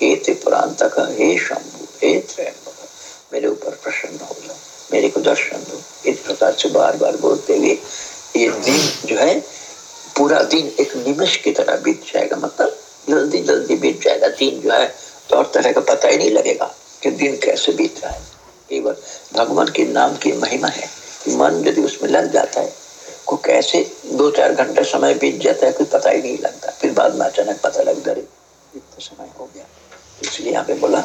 हे त्रिपुरांतक हे शंभु, हे त्रयंबक, मेरे ऊपर प्रसन्न हो जाओ मेरे को दर्शन दो। इस प्रकार से बार बार बोलते हुए ये दिन जो है, पूरा दिन एक निमिष की तरह बीत जाएगा। मतलब जल्दी जल्दी बीत जाएगा। दिन जो है तो और तरह का पता ही नहीं लगेगा कि दिन कैसे बीत रहा है। केवल भगवान के नाम की महिमा है मन यदि उसमें लग जाता है, को कैसे दो चार घंटे समय बीत जाता है, कोई पता ही नहीं लगता। फिर बाद में अचानक पता लगता रही इतना समय हो गया। इसलिए यहाँ पे बोला,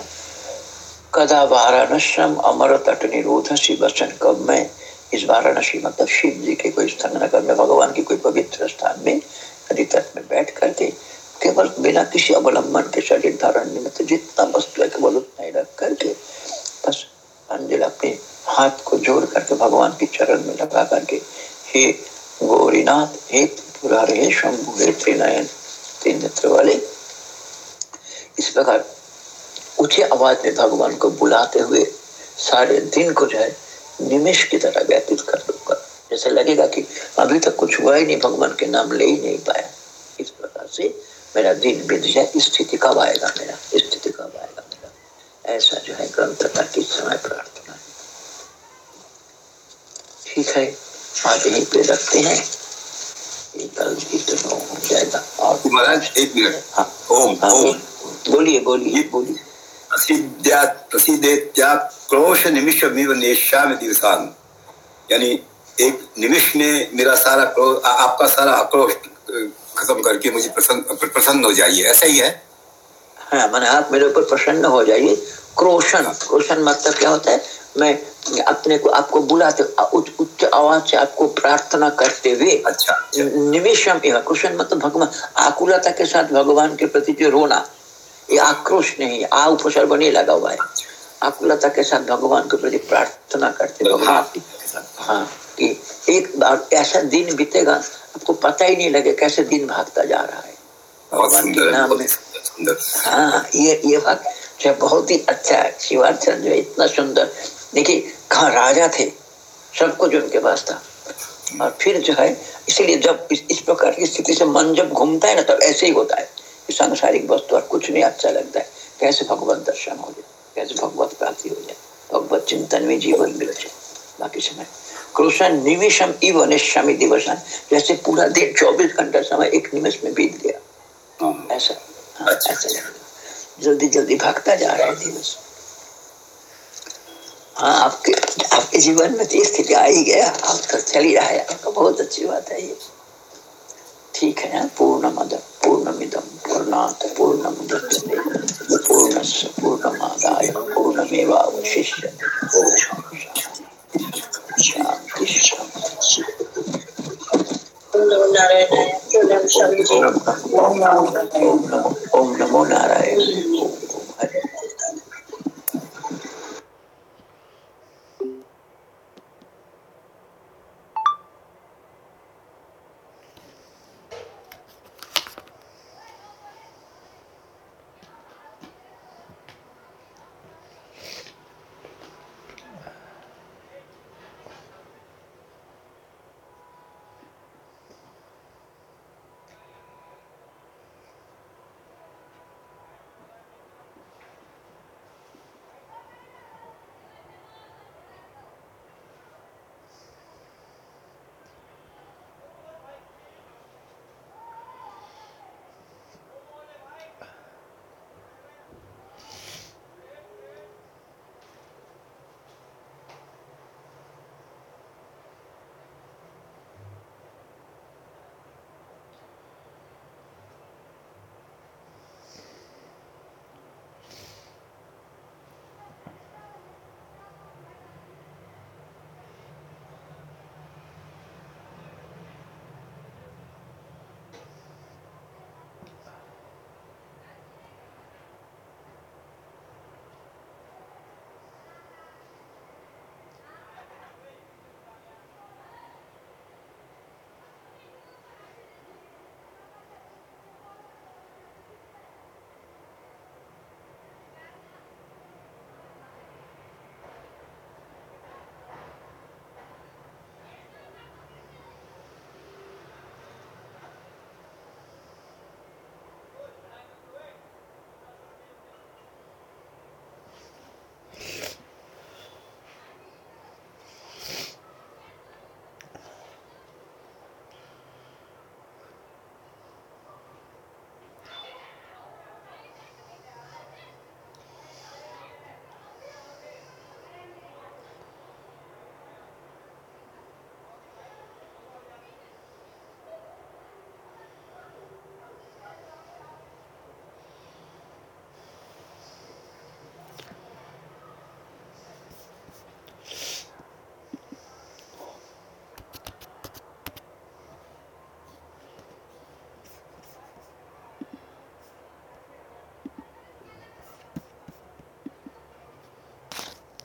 कदा वाराणसम अमर तट निरोध वचन कब मैं इस वाराणसी मतलब शिव जी के कोई स्थान नगर में भगवान की कोई पवित्र स्थान में नदी तट में बैठ करके केवल बिना किसी अवलंबन के शरीर धारण निमित्त जितना वस्तु है, केवल उतना ही रख करके बस अंजल अपने हाथ को जोड़ करके भगवान के चरण में लगा करके, हे गौरीनाथ, हे त्रिपुरार, हे शंभु, हे त्रिनयन तीन नेत्र वाले इस प्रकार ऊँचे आवाज़ में भगवान को बुलाते हुए सारे दिन को जो है निमिष की तरह व्यतीत कर दूँगा जैसे लगेगा कि अभी तक कुछ हुआ ही नहीं, भगवान के नाम ले ही नहीं पाया। इस प्रकार से मेरा दिन बीत जाए, स्थिति कब आएगा मेरा? स्थिति कब आएगा मेरा? ऐसा जो है ग्रंथ का समय प्रार्थना है ठीक है आज यहीं पे रखते हैं कल हो जाएगा और महाराज एक मिनट हाँ ओम हाँ ओम बोलिए बोलिए बोलिए क्रोश निमिषमिव नेष्यामि दिवसान यानी एक निमिष में मेरा सारा क्रोध आ- आपका सारा आक्रोश खत्म करके मुझे प्रसन्न प्रसन्न हो जाइए ऐसा ही है हाँ मैंने आप मेरे ऊपर प्रसन्न हो जाइए। क्रोशन। क्रोशन मतलब क्या होता है? मैं अपने को आपको बुलाते उच्च आवाज़ से आपको प्रार्थना करते हुए अच्छा अच्छा। निमिषम क्रोशन मतलब भगवान। आकुलता के साथ भगवान के प्रति जो रोना ये आक्रोश नहीं आ उपसर्ग नहीं लगा हुआ है। आकुलता के साथ भगवान के प्रति प्रार्थना करते भगवान हाँ। कि एक बार ऐसा दिन बीतेगा आपको पता ही नहीं लगे कैसे दिन भागता जा रहा है। भगवान के नाम में हाँ ये ये बात जो बहुत ही अच्छा है। शिवाचरण जो इतना सुंदर। देखिए कहा राजा थे सब कुछ उनके पास था। और फिर जो है इसीलिए जब इस, इस प्रकार की स्थिति से मन जब घूमता है ना तब तो ऐसे ही होता है। कि सांसारिक वस्तु और कुछ नहीं अच्छा लगता है। कैसे भगवत दर्शन हो जाए? कैसे भगवत प्राप्ति हो जाए? भगवत चिंतन में जीवन मिल जाए। बाकी समय। कृष्ण निमिषम इव निशमी दिवसन। जैसे पूरा दिन चौबीस घंटा समय एक निमिष में बीत गया। हाँ, ऐसा। हाँ, अच्छा। जल्दी जल्दी भागता जा रहा है दिवस। हाँ आपके आपके जीवन में तो स्थिति आ ही गया। आप तो चल ही रहा है। आपका बहुत अच्छी बात है ये। ठीक है ना पूर्ण मद पूर्ण मिदम पूर्णात पूर्ण पूर्णस्य पूर्णमादाय पूर्णमेवावशिष्य शांति ओम नमो नारायण ओम नमो नारायण ओम नमो नारायण